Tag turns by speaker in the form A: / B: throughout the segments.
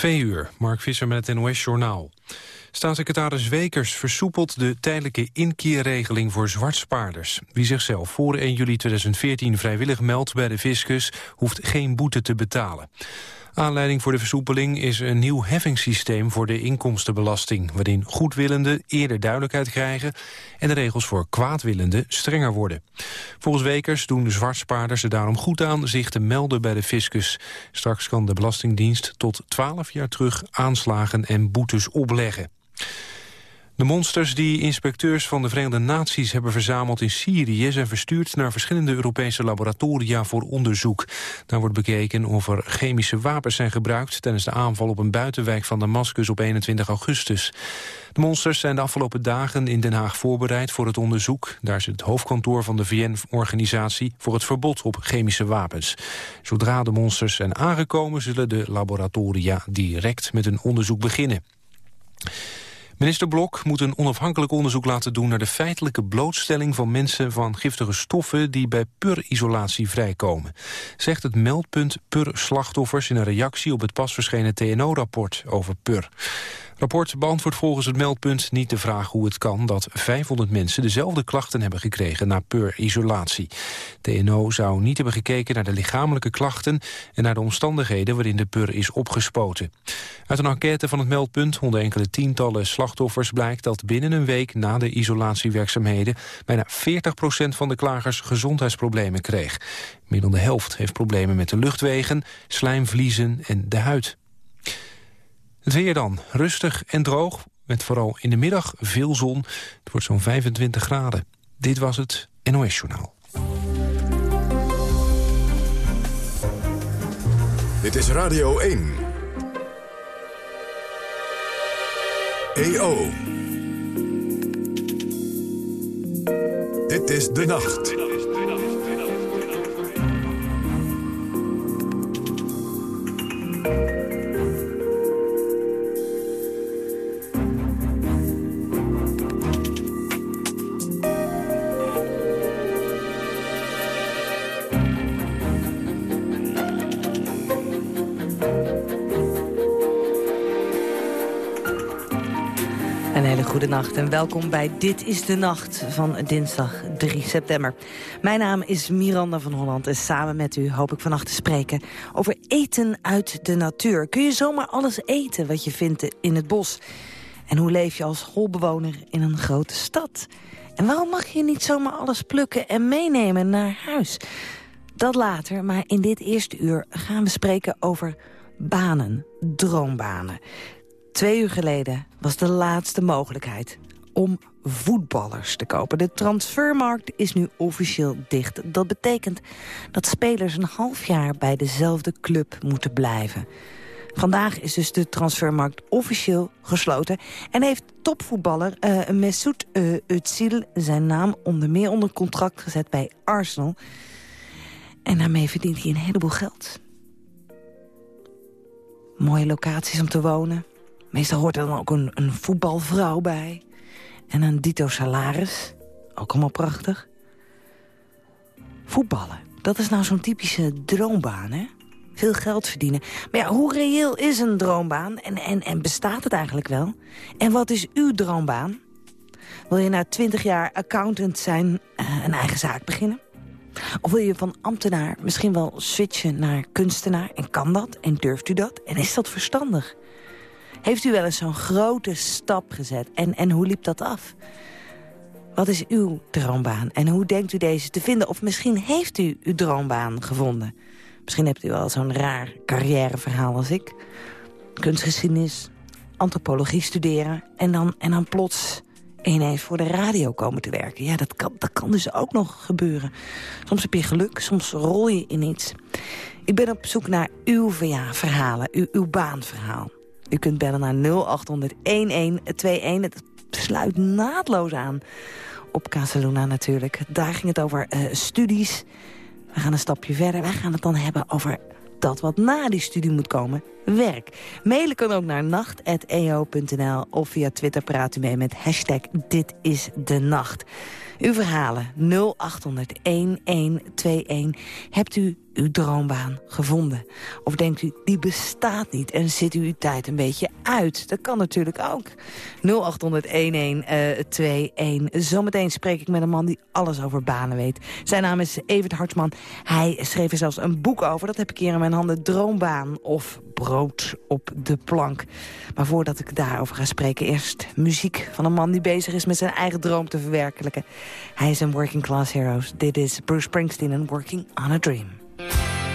A: Twee uur, Mark Visser met het NOS-journaal. Staatssecretaris Wekers versoepelt de tijdelijke inkeerregeling voor zwartspaarders. Wie zichzelf voor 1 juli 2014 vrijwillig meldt bij de fiscus... hoeft geen boete te betalen. Aanleiding voor de versoepeling is een nieuw heffingssysteem voor de inkomstenbelasting, waarin goedwillenden eerder duidelijkheid krijgen en de regels voor kwaadwillenden strenger worden. Volgens Wekers doen de zwartspaarders er daarom goed aan zich te melden bij de fiscus. Straks kan de Belastingdienst tot 12 jaar terug aanslagen en boetes opleggen. De monsters die inspecteurs van de Verenigde Naties hebben verzameld in Syrië... zijn verstuurd naar verschillende Europese laboratoria voor onderzoek. Daar wordt bekeken of er chemische wapens zijn gebruikt... tijdens de aanval op een buitenwijk van Damascus op 21 augustus. De monsters zijn de afgelopen dagen in Den Haag voorbereid voor het onderzoek. Daar is het hoofdkantoor van de VN-organisatie voor het verbod op chemische wapens. Zodra de monsters zijn aangekomen zullen de laboratoria direct met een onderzoek beginnen. Minister Blok moet een onafhankelijk onderzoek laten doen... naar de feitelijke blootstelling van mensen van giftige stoffen... die bij PUR-isolatie vrijkomen. Zegt het meldpunt PUR-slachtoffers in een reactie... op het pas verschenen TNO-rapport over PUR rapport beantwoordt volgens het meldpunt niet de vraag hoe het kan dat 500 mensen dezelfde klachten hebben gekregen na pur-isolatie. TNO zou niet hebben gekeken naar de lichamelijke klachten en naar de omstandigheden waarin de pur is opgespoten. Uit een enquête van het meldpunt onder enkele tientallen slachtoffers blijkt dat binnen een week na de isolatiewerkzaamheden bijna 40% van de klagers gezondheidsproblemen kreeg. Meer dan de helft heeft problemen met de luchtwegen, slijmvliezen en de huid. Het weer dan, rustig en droog, met vooral in de middag veel zon. Het wordt zo'n 25 graden. Dit was het NOS Journaal.
B: Dit is Radio 1. EO. Dit is De Nacht.
C: En welkom bij Dit is de Nacht van dinsdag 3 september. Mijn naam is Miranda van Holland en samen met u hoop ik vannacht te spreken over eten uit de natuur. Kun je zomaar alles eten wat je vindt in het bos? En hoe leef je als holbewoner in een grote stad? En waarom mag je niet zomaar alles plukken en meenemen naar huis? Dat later, maar in dit eerste uur gaan we spreken over banen, droombanen. Twee uur geleden was de laatste mogelijkheid om voetballers te kopen. De transfermarkt is nu officieel dicht. Dat betekent dat spelers een half jaar bij dezelfde club moeten blijven. Vandaag is dus de transfermarkt officieel gesloten... en heeft topvoetballer uh, Mesut uh, Özil zijn naam onder meer onder contract gezet bij Arsenal. En daarmee verdient hij een heleboel geld. Mooie locaties om te wonen, Meestal hoort er dan ook een, voetbalvrouw bij. En een dito salaris. Ook allemaal prachtig. Voetballen, dat is nou zo'n typische droombaan, hè? Veel geld verdienen. Maar ja, hoe reëel is een droombaan? En, en, en bestaat het eigenlijk wel? En wat is uw droombaan? Wil je na twintig jaar accountant zijn, uh, een eigen zaak beginnen? Of wil je van ambtenaar misschien wel switchen naar kunstenaar? En kan dat? En durft u dat? En is dat verstandig? Heeft u wel eens zo'n grote stap gezet? En, en hoe liep dat af? Wat is uw droombaan? En hoe denkt u deze te vinden? Of misschien heeft u uw droombaan gevonden. Misschien hebt u wel zo'n raar carrièreverhaal als ik. Kunstgeschiedenis, antropologie studeren... en dan, en dan plots ineens voor de radio komen te werken. Ja, dat kan, dat kan dus ook nog gebeuren. Soms heb je geluk, soms rol je in iets. Ik ben op zoek naar uw verhalen, uw, uw baanverhaal. U kunt bellen naar 0800-1121. Het sluit naadloos aan op Casaluna natuurlijk. Daar ging het over uh, studies. We gaan een stapje verder. Wij gaan het dan hebben over dat wat na die studie moet komen. werk. Mailen kan ook naar nacht.eo.nl of via Twitter praat u mee met hashtag Dit is de Nacht. Uw verhalen 0800 1121. Hebt u uw droombaan gevonden? Of denkt u, die bestaat niet en zit u uw tijd een beetje uit? Dat kan natuurlijk ook. 0800-1121. Zometeen spreek ik met een man die alles over banen weet. Zijn naam is Evert Hartman. Hij schreef er zelfs een boek over. Dat heb ik hier in mijn handen. Droombaan of brood op de plank. Maar voordat ik daarover ga spreken, eerst muziek van een man die bezig is met zijn eigen droom te verwerkelijken. Hij is een working class hero. Dit is Bruce Springsteen en Working on a Dream.
D: Out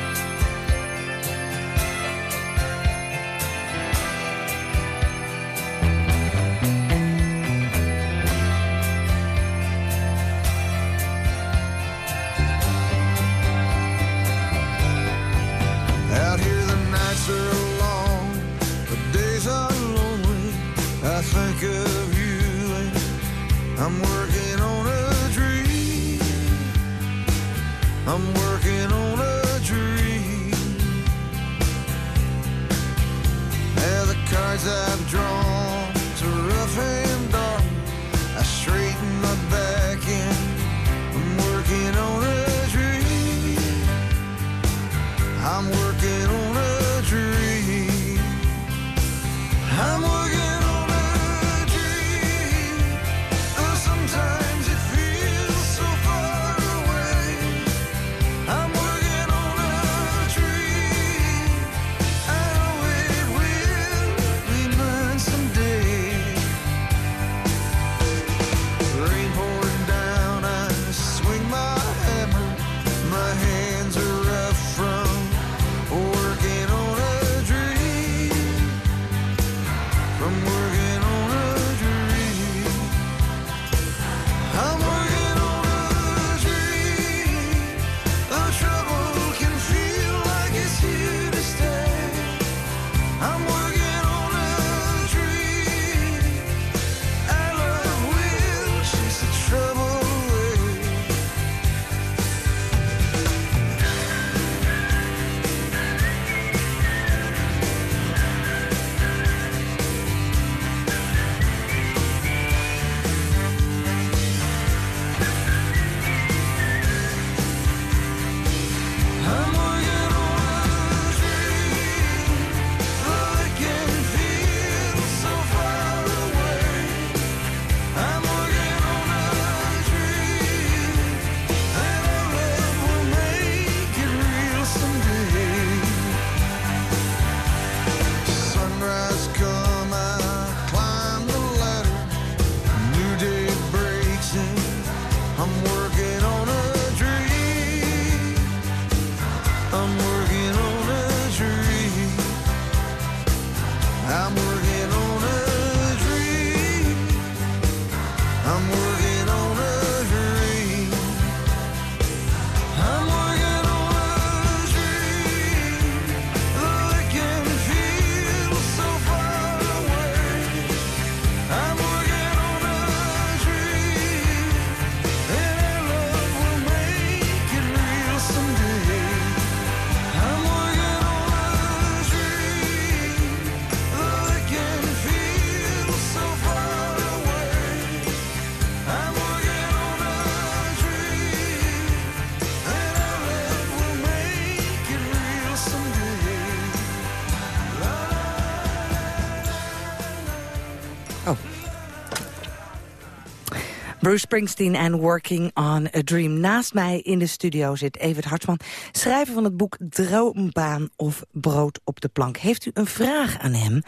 C: Bruce Springsteen en Working on a Dream. Naast mij in de studio zit Evert Hartman, schrijver van het boek Droombaan of Brood op de Plank. Heeft u een vraag aan hem?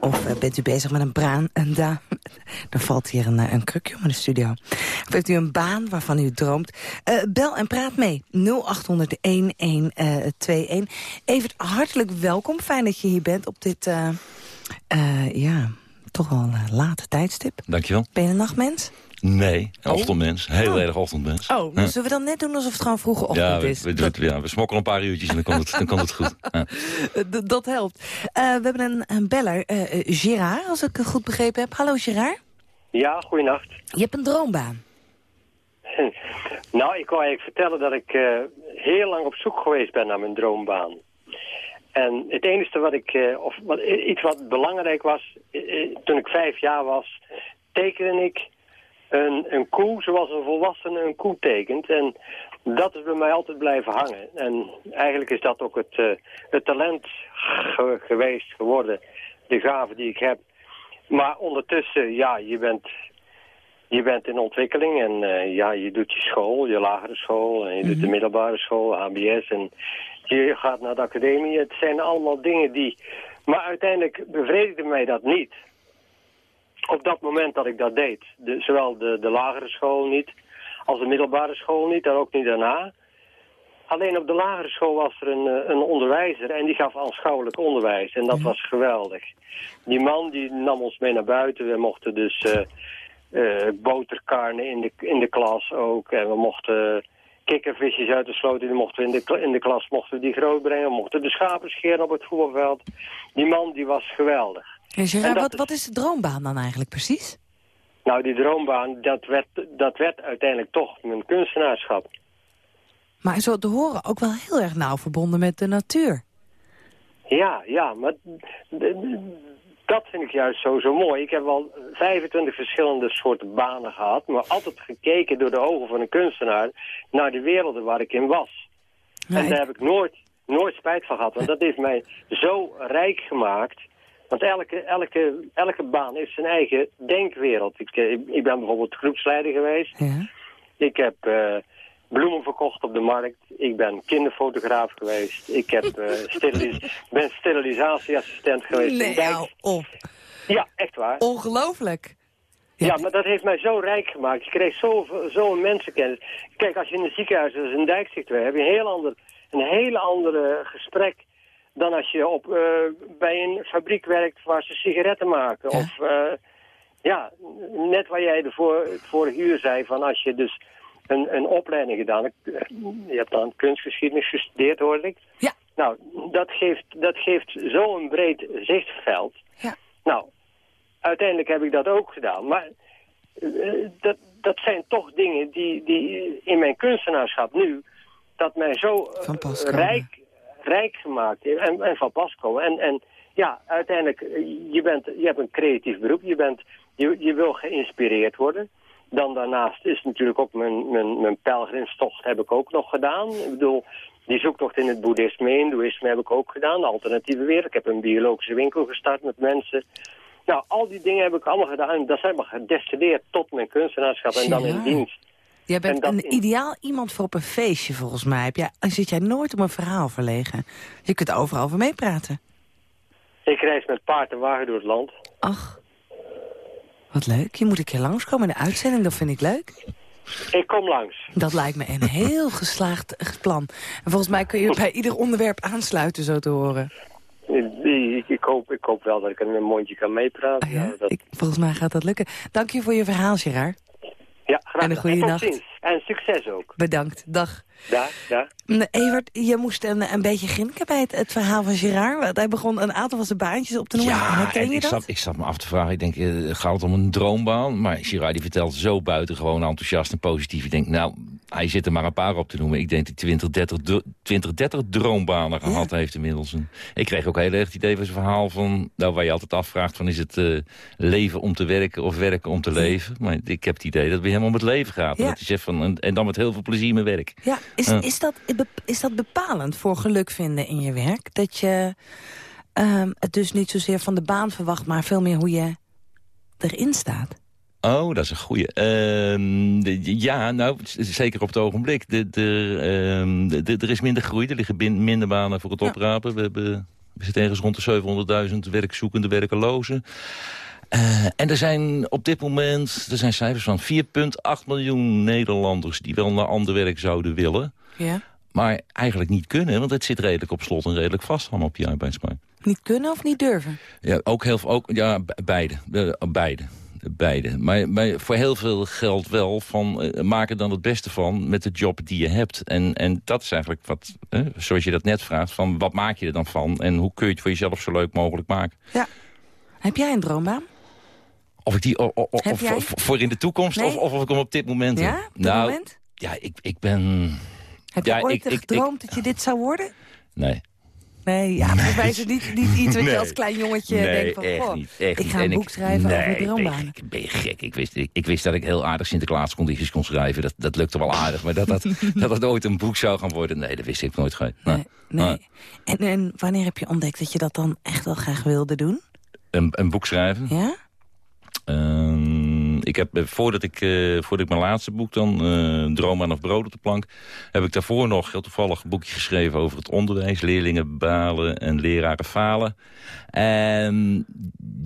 C: Of eh, bent u bezig met een braan? En daar, er valt hier een, eh, een krukje om in de studio. Of heeft u een baan waarvan u droomt? Eh, bel en praat mee. 0800-1121. Evert, hartelijk welkom. Fijn dat je hier bent op dit, ja, toch wel een late tijdstip.
E: Dankjewel.
C: Ben je een nachtmens?
E: Nee, ochtendmens. Heel erg ochtendmens.
C: Oh,
E: Ja.
C: zullen we dan net doen alsof het gewoon vroege
E: Ja,
C: ochtend
E: we,
C: is?
E: we, doen het- ja, we smokkelen een paar uurtjes en dan kan het, dan kan het goed. Ja.
C: Dat, helpt. Eh, we hebben een, een beller, Gerard, als ik het goed begrepen heb. Hallo Gerard.
F: Ja, goeienacht.
C: Je hebt een droombaan.
F: Nou, ik wou eigenlijk vertellen dat ik eh, heel lang op zoek geweest ben naar mijn droombaan. En het enige wat ik, eh, of wat, iets wat belangrijk was, toen ik vijf jaar was, tekende ik een, een koe zoals een volwassene een koe tekent. En dat is bij mij altijd blijven hangen. En eigenlijk is dat ook het, eh, het talent ge- geweest, geworden, de gave die ik heb. Maar ondertussen, ja, je bent, je bent in ontwikkeling en eh, ja, je doet je school, je lagere school en je doet de middelbare school, HBS en je gaat naar de academie. Het zijn allemaal dingen die, maar uiteindelijk bevredigde mij dat niet. Op dat moment dat ik dat deed, de, zowel de, de lagere school niet als de middelbare school niet en ook niet daarna. Alleen op de lagere school was er een, eh, een onderwijzer en die gaf aanschouwelijk onderwijs. En dat was geweldig. Die man die nam ons mee naar buiten. We mochten dus eh, boterkarnen in de, in de klas ook. En we mochten kikkervisjes uit de sloot. Die mochten we in de, in de klas mochten we die groot brengen. We mochten de schapen scheren op het voetbalveld. Die man die was geweldig.
C: En Gerard,
F: En
C: wat,
F: is-
C: wat is de droombaan dan eigenlijk precies?
F: Nou, die droombaan, dat werd, dat werd uiteindelijk toch mijn kunstenaarschap.
C: Maar zo te horen ook wel heel erg nauw verbonden met de natuur.
F: Ja, ja, maar dat vind ik juist zo, zo mooi. Ik heb wel 25 verschillende soorten banen gehad, maar altijd gekeken door de ogen van een kunstenaar naar de werelden waar ik in was. En daar heb ik nooit, nooit spijt van gehad, want dat heeft mij zo rijk gemaakt. Want elke, elke, elke baan heeft zijn eigen denkwereld. Ik, eh, ik ben bijvoorbeeld groepsleider geweest.
C: ja.
F: Ik heb eh, bloemen verkocht op de markt. Ik ben kinderfotograaf geweest. Ik heb, eh, sterilis ben sterilisatieassistent geweest. in
C: Nee, hou op.
F: Ja, echt waar.
C: Ongelooflijk.
F: Ja, maar dat heeft mij zo rijk gemaakt. Je kreeg zo'n mensenkennis. Kijk, als je in een ziekenhuis, zoals in Dijkzicht weer, heb je een heel ander, een hele andere gesprek dan als je op, eh, bij een fabriek werkt waar ze sigaretten maken.
C: Ja.
F: Of, eh, ja, net waar jij de voor, vorige uur zei, van als je dus een, een opleiding gedaan hebt, eh, je hebt dan kunstgeschiedenis gestudeerd, hoorde ik.
C: Ja.
F: Nou, dat geeft, dat geeft zo'n breed zichtveld.
C: Ja.
F: Nou, uiteindelijk heb ik dat ook gedaan. Maar dat, dat zijn toch dingen die, die in mijn kunstenaarschap nu... dat mij zo rijk, rijk gemaakt en, en van pas komen. En, en ja, uiteindelijk, je, bent, je hebt een creatief beroep. Je, bent, je, je wil geïnspireerd worden. Dan daarnaast is natuurlijk ook mijn, mijn, mijn pelgrimstocht heb ik ook nog gedaan. Ik bedoel, die zoektocht in het boeddhisme, hindoeïsme heb ik ook gedaan. Alternatieve wereld. Ik heb een biologische winkel gestart met mensen. Nou, al die dingen heb ik allemaal gedaan. En dat zijn maar gedestilleerd tot mijn kunstenaarschap en dan in dienst.
C: Jij bent een
F: in-
C: ideaal iemand voor op een feestje, volgens mij. Heb jij, zit jij nooit om een verhaal verlegen. Je kunt overal over meepraten.
F: Ik reis met paard en wagen door het land.
C: Ach, wat leuk. Je moet een keer langskomen in de uitzending, dat vind ik leuk.
F: Ik kom langs.
C: Dat lijkt me een heel geslaagd plan. En volgens mij kun je bij ieder onderwerp aansluiten, zo te horen.
F: Ik, ik, hoop, ik hoop wel dat ik een mondje kan meepraten.
C: Ah, ja?
F: Ja, dat,
C: ik, volgens mij gaat dat lukken. Dank je voor je verhaal, Gerard.
F: Ja graag.
C: en een goede nacht.
F: ziens. En succes ook.
C: Bedankt. Dag.
F: Daar, daar.
C: Mm, Evert, je moest een, een beetje grinniken bij het, het verhaal van Gerard. Want Hij begon een aantal van zijn baantjes op te noemen.
E: Ja,
C: Herken je
E: ik,
C: dat?
E: zat, ik zat me af te vragen. Ik denk, eh, gaat het om een droombaan? Maar Girard die vertelt zo buitengewoon enthousiast en positief. Ik denk, nou, hij zit er maar een paar op te noemen. Ik denk dat hij 20, 30, dro- 20, 30 droombanen gehad heeft inmiddels. En ik kreeg ook heel erg het idee van zijn verhaal van... Nou, waar je altijd afvraagt van is het eh, leven om te werken of werken om te leven? Maar ik heb het idee dat het bij hem om het leven gaat.
C: Ja.
E: Dat hij zegt van, en, en dan met heel veel plezier mijn werk.
C: Ja, is, is, dat, is dat bepalend voor geluk vinden in je werk? Dat je ehm, het dus niet zozeer van de baan verwacht... maar veel meer hoe je erin staat?
E: Oh, dat is een goeie. Ehm, de- ja, nou, zeker op het ogenblik. De, de, ehm, de- de- er is minder groei, er liggen bin- minder banen voor het
C: Ja.
E: oprapen. We, hebben, we zitten ergens rond de 700.000 werkzoekende werkelozen. Eh, en er zijn op dit moment er zijn cijfers van 4,8 miljoen Nederlanders... die wel naar ander werk zouden willen,
C: Ja.
E: maar eigenlijk niet kunnen. Want het zit redelijk op slot en redelijk vast allemaal op je arbeidsmarkt.
C: Niet kunnen of niet durven?
E: Ja, ook heel. Ook, ja, be- beide. Eh, beide. Beide. Maar, maar voor heel veel geldt wel van eh, maak er dan het beste van met de job die je hebt. En, en dat is eigenlijk wat, eh, zoals je dat net vraagt, van wat maak je er dan van? En hoe kun je het voor jezelf zo leuk mogelijk maken?
C: Ja. Heb jij een droombaan?
E: Of ik die o- o- of, voor in de toekomst
C: Nee.
E: of, of ik hem op dit moment heb?
C: Ja, op dit
E: nou,
C: moment?
E: ja, ik, ik ben...
C: Heb
E: ja,
C: je ooit
E: ik- ik-
C: gedroomd dat je dit zou worden?
E: Nee.
C: Nee, ja, mij is het niet, niet iets wat je
E: Nee.
C: als klein jongetje
E: nee,
C: denkt van...
E: echt
C: goh,
E: niet. Echt
C: ik ga een
E: En
C: boek schrijven
E: nee,
C: over droombanen.
E: gek, Ben gek? Ik wist, ik, ik wist dat ik heel aardig Sinterklaascondities kon schrijven. Dat, dat lukte wel aardig. Maar dat dat, dat ooit een boek zou gaan worden, nee, dat wist ik nooit. Nee,
C: nee. Nee. En, en wanneer heb je ontdekt dat je dat dan echt wel graag wilde doen?
E: Een, een boek schrijven?
C: Ja?
E: Ik heb, eh, voordat, ik, eh, voordat ik mijn laatste boek dan, eh, Droom aan of Brood op de plank... heb ik daarvoor nog heel toevallig een boekje geschreven over het onderwijs. Leerlingen balen en leraren falen. En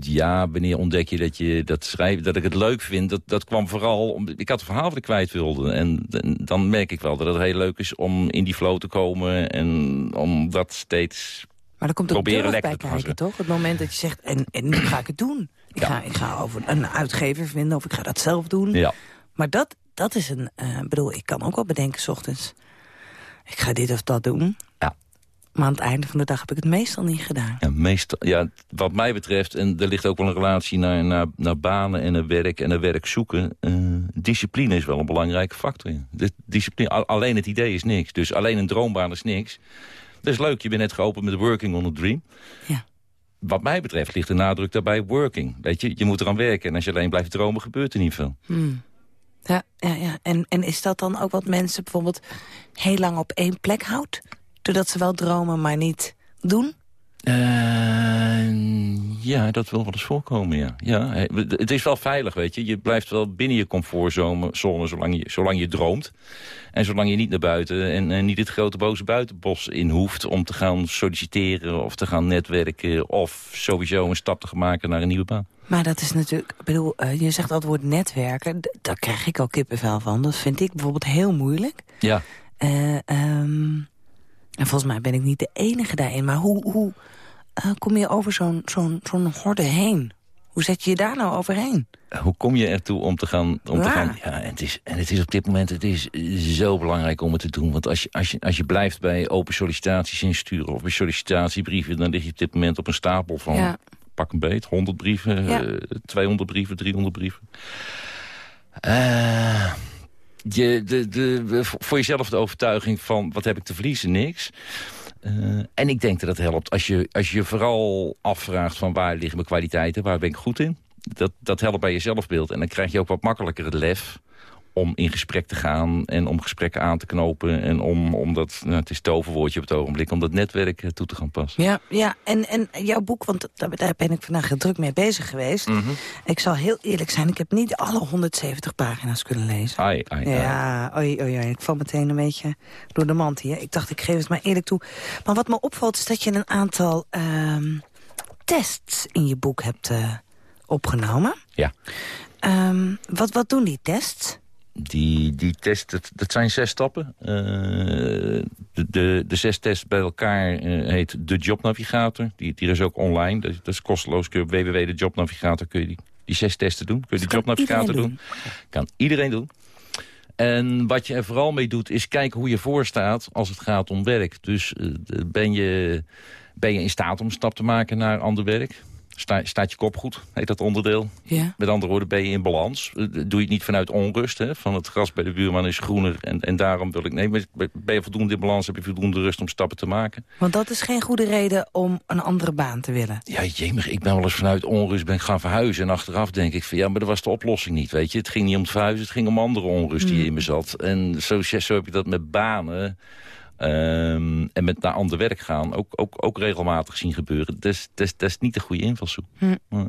E: ja, wanneer ontdek je dat, je dat schrijven, dat ik het leuk vind? Dat, dat kwam vooral... Om, ik had een verhaal wat ik kwijt wilde. En, en dan merk ik wel dat het heel leuk is om in die flow te komen... en om dat steeds
C: Maar er komt ook durf bij kijken, toch? Het moment dat je zegt, en, en nu ga ik het doen. Ik,
E: Ja.
C: ga, ik ga over een uitgever vinden of ik ga dat zelf doen.
E: Ja.
C: Maar dat, dat is een... Ik bedoel, ik kan ook wel bedenken, s ochtends... ik ga dit of dat doen.
E: Ja.
C: Maar aan het einde van de dag heb ik het meestal niet gedaan.
E: Ja, meestal, ja, wat mij betreft, en er ligt ook wel een relatie naar, naar, naar banen en naar werk en naar werk zoeken. eh, discipline is wel een belangrijke factor. De discipline, al- alleen het idee is niks. Dus alleen een droombaan is niks. Dat is leuk, je bent net geopend met Working on a Dream.
C: Ja.
E: Wat mij betreft ligt de nadruk daarbij working. Weet je, je moet eraan werken. En als je alleen blijft dromen, gebeurt er niet veel.
C: Hmm. Ja, ja, ja. En, en is dat dan ook wat mensen bijvoorbeeld heel lang op één plek houdt? Doordat ze wel dromen, maar niet doen?
E: Eh, ja, dat wil wel eens voorkomen, ja. ja. Het is wel veilig, weet je. Je blijft wel binnen je comfortzone zone, zolang, je, zolang je droomt. En zolang je niet naar buiten en, en niet het grote boze buitenbos in hoeft... om te gaan solliciteren of te gaan netwerken... of sowieso een stap te maken naar een nieuwe baan.
C: Maar dat is natuurlijk, ik bedoel, eh, je zegt al het woord netwerken. Daar krijg ik al kippenvel van. Dat vind ik bijvoorbeeld heel moeilijk.
E: Ja,
C: Eh, ehm, en volgens mij ben ik niet de enige daarin. Maar hoe, hoe eh, kom je over zo'n zo'n zo'n horde heen? Hoe zet je je daar nou overheen?
E: hoe kom je ertoe om te gaan... Om te gaan ja, en, het is, en het is op dit moment het is zo belangrijk om het te doen. Want als je, als je, als je blijft bij open sollicitaties insturen... of bij sollicitatiebrieven... dan lig je op dit moment op een stapel van...
C: Ja.
E: pak een beet, 100 brieven,
C: Ja.
E: eh, 200 brieven, 300 brieven. Eh, je, de, de, voor jezelf de overtuiging van... wat heb ik te verliezen? Niks. Eh, en ik denk dat het helpt als je, als je vooral afvraagt... van waar liggen mijn kwaliteiten, waar ben ik goed in dat, dat helpt bij je zelfbeeld. En dan krijg je ook wat makkelijker het lef om in gesprek te gaan... en om gesprekken aan te knopen... en om, om dat, nou, het is het overwoordje op het ogenblik... om dat netwerk eh, toe te gaan passen.
C: Ja, ja en, en jouw boek, want daar, daar ben ik vandaag heel druk mee bezig geweest.
E: Mhm.
C: Ik zal heel eerlijk zijn, ik heb niet alle 170 pagina's kunnen lezen.
E: Ai, ai, ai.
C: Ja, oei, oei, oei. Ik val meteen een beetje door de mand hier. Ik dacht, ik geef het maar eerlijk toe. Maar wat me opvalt is dat je een aantal ehm, tests in je boek hebt eh, opgenomen.
E: Ja.
C: Ehm, wat, wat doen die tests?
E: Die, die test, dat, dat zijn zes stappen. Eh, de, de, de zes tests bij elkaar eh, heet de Jobnavigator. Die, die is ook online. Dat, dat is kosteloos. Kun je op www.dejobnavigator kun je die, die zes testen doen. Kun je
C: kan
E: Jobnavigator
C: iedereen
E: doen. Kan iedereen doen. En wat je er vooral mee doet, is kijken hoe je voorstaat als het gaat om werk. Dus eh, ben, je, ben je in staat om een stap te maken naar ander werk? Sta, staat je kop goed, heet dat onderdeel.
C: Ja.
E: Met andere woorden, ben je in balans. Eh, Doe je het niet vanuit onrust, hè? van het gras bij de buurman is groener en, en daarom wil ik... Nee, maar ben je voldoende in balans, heb je voldoende rust om stappen te maken?
C: Want dat is geen goede reden om een andere baan te willen.
E: Ja, jemig, ik ben wel eens vanuit onrust ben gaan verhuizen. En achteraf denk ik van, ja, maar dat was de oplossing niet, weet je. Het ging niet om het verhuizen, het ging om andere onrust die in me zat. En zo, zo heb je dat met banen... ehm, en met naar ander werk gaan ook, ook, ook regelmatig zien gebeuren. Dat is, dat niet de goede invalshoek. Ja.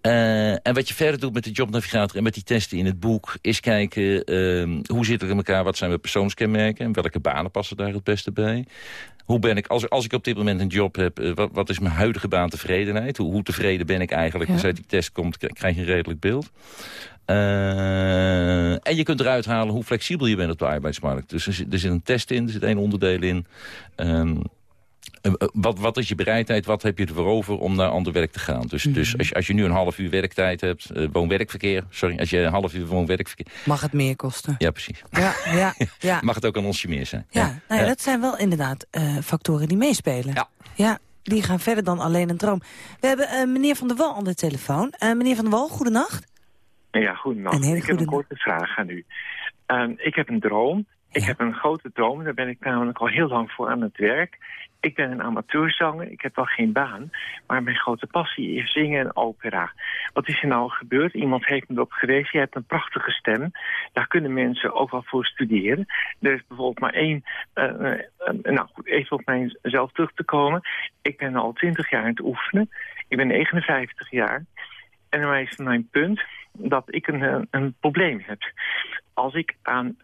E: Eh, en wat je verder doet met de jobnavigator en met die testen in het boek... is kijken ehm, hoe zitten we in elkaar, wat zijn mijn persoonskenmerken... en welke banen passen daar het beste bij. Hoe ben ik, als, als ik op dit moment een job heb, eh, wat, wat is mijn huidige baantevredenheid? Hoe, hoe tevreden ben ik eigenlijk?
C: Ja.
E: Als uit die test komt, krijg je een redelijk beeld. Eh, en je kunt eruit halen hoe flexibel je bent op de arbeidsmarkt. Dus er zit, er zit een test in, er zit één onderdeel in... Ehm, eh, eh, wat, wat is je bereidheid, wat heb je ervoor over om naar ander werk te gaan? Dus, dus als, je, als je nu een half uur werktijd hebt, eh, woon-werkverkeer... sorry, als je een half uur woon-werkverkeer...
C: Mag het meer kosten?
E: Ja, precies.
C: Ja, ja, ja.
E: Mag het ook een onsje meer zijn.
C: Ja, nou ja,
E: Ja.
C: dat zijn wel inderdaad eh, factoren die meespelen.
E: Ja.
C: ja, die gaan verder dan alleen een droom. We hebben eh, meneer Van der Wal aan de telefoon. Eh, meneer Van der Wal, goedenacht.
G: Ja, goedenacht.
C: Een hele
G: ik heb een korte vraag aan u. Ehm, ik heb een droom. Ik heb een grote droom. Daar ben ik namelijk al heel lang voor aan het werk. Ik ben een amateurzanger, ik heb wel geen baan. Maar mijn grote passie is zingen en opera. Wat is er nou gebeurd? Iemand heeft me erop gewezen, je hebt een prachtige stem. Daar kunnen mensen ook wel voor studeren. Er is bijvoorbeeld maar één... eh, eh, nou goed, even op mijzelf terug te komen. Ik ben al twintig jaar aan het oefenen. Ik ben 59 jaar. En dan is mijn punt dat ik een, eh, een probleem heb. Als ik aan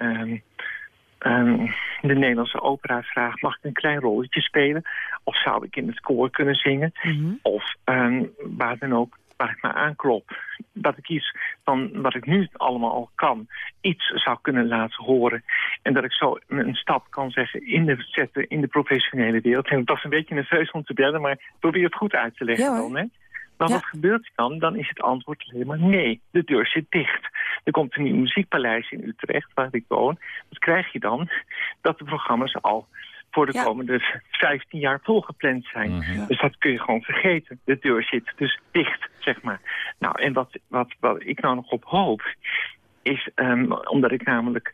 G: ehm, de Nederlandse opera vraag... mag ik een klein rolletje spelen? Of zou ik in het koor kunnen zingen?
C: Mhm.
G: Of ehm, waar dan ook, waar ik maar aanklop. Dat ik iets van wat ik nu allemaal al kan... iets zou kunnen laten horen. En dat ik zo een stap kan zeggen in de, zetten in de professionele wereld. En dat is een beetje nerveus om te bellen... maar probeer het goed uit te leggen
C: Ja,
G: dan, hè? Maar
C: Ja.
G: wat gebeurt er dan? Dan is het antwoord alleen maar nee. De deur zit dicht. Er komt een nieuw muziekpaleis in Utrecht, waar ik woon. Wat krijg je dan? Dat de programma's al voor de
C: Ja.
G: komende 15 jaar volgepland zijn.
E: Mhm.
G: Dus dat kun je gewoon vergeten. De deur zit dus dicht, zeg maar. Nou, en wat, wat, wat ik nou nog op hoop... is, ehm, omdat ik namelijk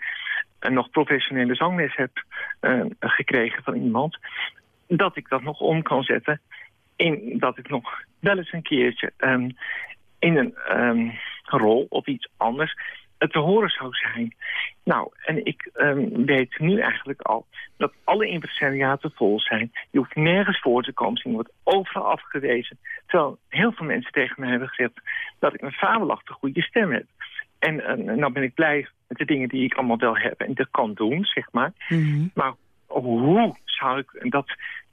G: eh, nog professionele zangles heb eh, gekregen van iemand... dat ik dat nog om kan zetten in dat ik nog wel eens een keertje ehm, in een ehm, rol of iets anders te horen zou zijn. Nou, en ik ehm, weet nu eigenlijk al dat alle impresariaten vol zijn. Je hoeft nergens voor te komen zien, wordt overal afgewezen. Terwijl heel veel mensen tegen mij hebben gezegd dat ik een fabelachtig goede stem heb. En nou ben ik blij met de dingen die ik allemaal wel heb en dat kan doen, zeg maar.
C: Mhm.
G: Maar hoe zou ik... en Dat,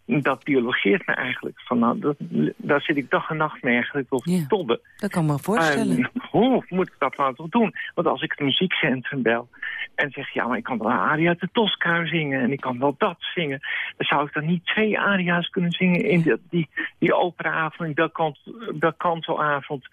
G: dat biologeert me eigenlijk. Van, nou, dat, daar zit ik dag en nacht mee eigenlijk op
C: Ja.
G: tobben.
C: Dat kan ik me voorstellen.
G: En hoe moet ik dat nou toch doen? Want als ik het muziekcentrum bel en zeg... ja, maar ik kan wel een aria uit de Tosca zingen... en ik kan wel dat zingen... dan zou ik dan niet twee aria's kunnen zingen... in die, die, die operaavond, die bel cantoavond.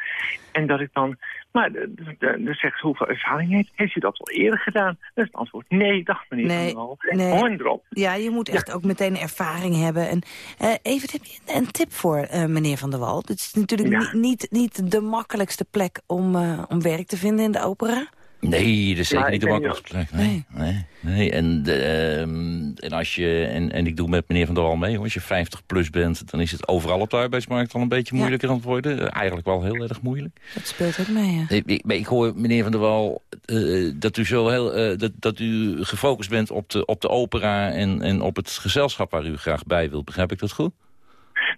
G: En dat ik dan... Maar dan zegt ze, hoeveel ervaring heeft, heeft u dat al eerder gedaan? Dan is het antwoord nee, dag meneer
C: Nee,
G: Van
C: nee.
G: Hoorn erop.
C: Ja, je moet echt ook meteen ervaring hebben. En eh, even, heb je een tip voor eh, meneer Van der Wal? Het is natuurlijk
G: Ja.
C: niet, niet, niet de makkelijkste plek om, eh, om werk te vinden in de opera.
E: Nee, dat is zeker niet de makkelijkste plek. Nee, nee. nee. En, de, ehm, en, als je, en, en ik doe met meneer Van der Wal mee, hoor. als je 50 plus bent... dan is het overal op de arbeidsmarkt al een beetje moeilijker aan het worden. Eh, Eigenlijk wel heel erg moeilijk.
C: Dat speelt ook mee, ja.
E: Ik, ik hoor, meneer Van der Wal, eh, dat, u zo heel, eh, dat, dat u gefocust bent op de, op de opera... En, en op het gezelschap waar u graag bij wilt. Begrijp ik dat goed?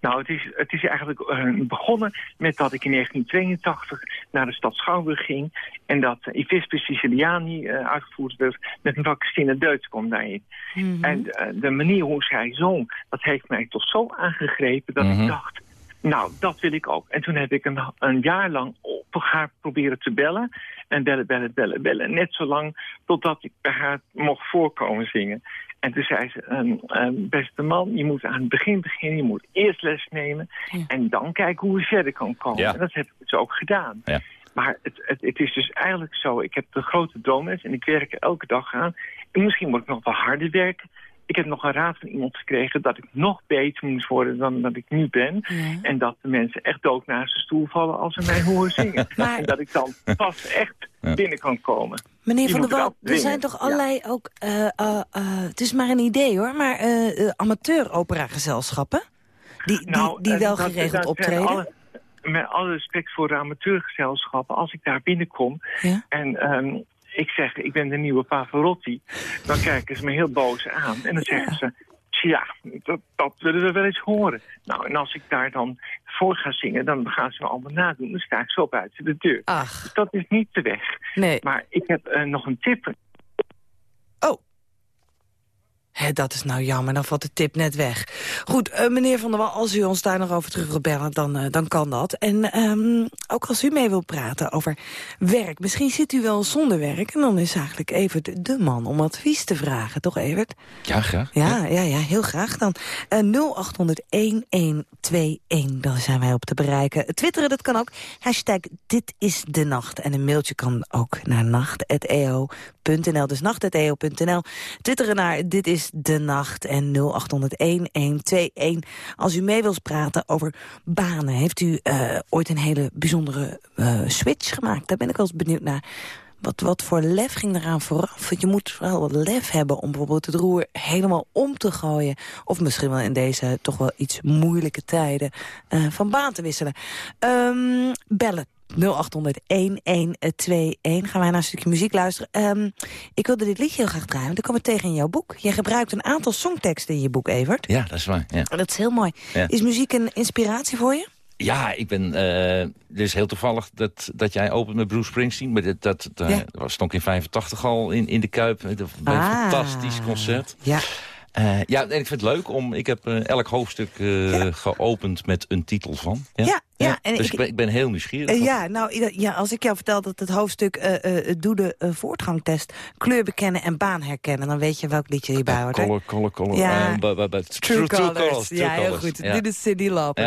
G: Nou, het is, het is eigenlijk eh, begonnen met dat ik in 1982 naar de stad Schouwburg ging... en dat uh, Ivispe Siciliani eh, uitgevoerd werd met mevrouw Christine Deutz komt daarin.
C: Mhm.
G: En eh, de manier hoe zij zong, dat heeft mij toch zo aangegrepen dat
E: Mhm.
G: ik dacht... Nou, dat wil ik ook. En toen heb ik een, een jaar lang op haar proberen te bellen. En bellen, bellen, bellen, bellen. Net zo lang totdat ik bij haar mocht voorkomen zingen. En toen zei ze, ehm, ehm, beste man, je moet aan het begin beginnen. Je moet eerst les nemen.
C: Ja.
G: En dan kijken hoe je verder kan komen.
E: Ja.
G: En dat heb ik dus ook gedaan.
E: Ja.
G: Maar het, het, het is dus eigenlijk zo. Ik heb de grote droomles en ik werk er elke dag aan. En misschien moet ik nog wel harder werken. Ik heb nog een raad van iemand gekregen dat ik nog beter moet worden dan dat ik nu ben.
C: Ja.
G: En dat de mensen echt dood naast de stoel vallen als ze mij horen zingen.
C: Maar-
G: En dat ik dan pas echt
E: Ja.
G: binnen kan komen.
C: Meneer Van der Wal, er zijn toch
G: Ja.
C: allerlei ook... eh, eh, eh, het is maar een idee hoor, maar eh eh, amateur-operagezelschappen... die, die,
G: Nou,
C: die wel
G: dat-
C: geregeld
G: dat
C: optreden?
G: alle- met alle respect voor de amateurgezelschappen, als ik daar binnenkom
C: Ja?
G: en ehm, ik zeg ik ben de nieuwe Pavarotti, dan kijken ze me heel boos aan. En dan zeggen ze, ja, dat, dat willen we wel eens horen. Nou, en als ik daar dan voor ga zingen, dan gaan ze me allemaal nadoen. Dan sta ik zo buiten de deur.
C: Ach,
G: Dus dat is niet de weg.
C: nee.
G: Maar ik heb eh, nog een tip.
C: Dat is nou jammer, dan valt de tip net weg. Goed, eh, meneer Van der Wal, als u ons daar nog over terug wil bellen, dan, eh, dan kan dat. En ehm, ook als u mee wilt praten over werk. Misschien zit u wel zonder werk en dan is eigenlijk Evert de man om advies te vragen. Toch, Evert?
E: Ja, graag.
C: Ja, ja, ja, heel graag dan. Eh 0800-1121, daar zijn wij op te bereiken. Twitteren, dat kan ook. Hashtag dit is de nacht. En een mailtje kan ook naar nacht.eo.nl. Dus nacht.eo.nl. Twitteren naar dit is de nacht en 0800-1121. Als u mee wilt praten over banen, heeft u eh, ooit een hele bijzondere eh, switch gemaakt? Daar ben ik wel eens benieuwd naar.
H: wat, wat voor lef ging eraan vooraf? Want je moet wel wat lef hebben om bijvoorbeeld het roer helemaal om te gooien. Of misschien wel in deze toch wel iets moeilijke tijden eh, van baan te wisselen. Ehm, bellen 0800-1121. Gaan wij naar een stukje muziek luisteren. Ehm, ik wilde dit liedje heel graag draaien, want ik kwam het tegen in jouw boek. Jij gebruikt een aantal songteksten in je boek, Evert.
E: Ja, dat is waar. Ja.
H: Dat is heel mooi.
E: Ja.
H: Is muziek een inspiratie voor je?
E: Ja, ik ben. eh het is heel toevallig dat, dat jij opent met Bruce Springsteen. Maar dat, dat,
H: Ja.
E: was stond in 85 al in, in de Kuip. Was een
H: Ah.
E: fantastisch concert.
H: Ja.
E: Eh, ja, en ik vind het leuk om. Ik heb eh, elk hoofdstuk eh, geopend met een titel van.
H: Ja, ja, en
E: dus
H: ik-
E: ik, ben, ik ben heel nieuwsgierig.
H: Ja, nou, ja, als ik jou vertel dat het hoofdstuk doe de voortgangtest... kleur bekennen en baan herkennen... dan weet je welk liedje hierbij hoort. hè?
E: Color, color, color.
H: Ja.
E: bu-
H: True, Colors.
E: True
H: ja, heel goed. Dit is Cindy Lauper.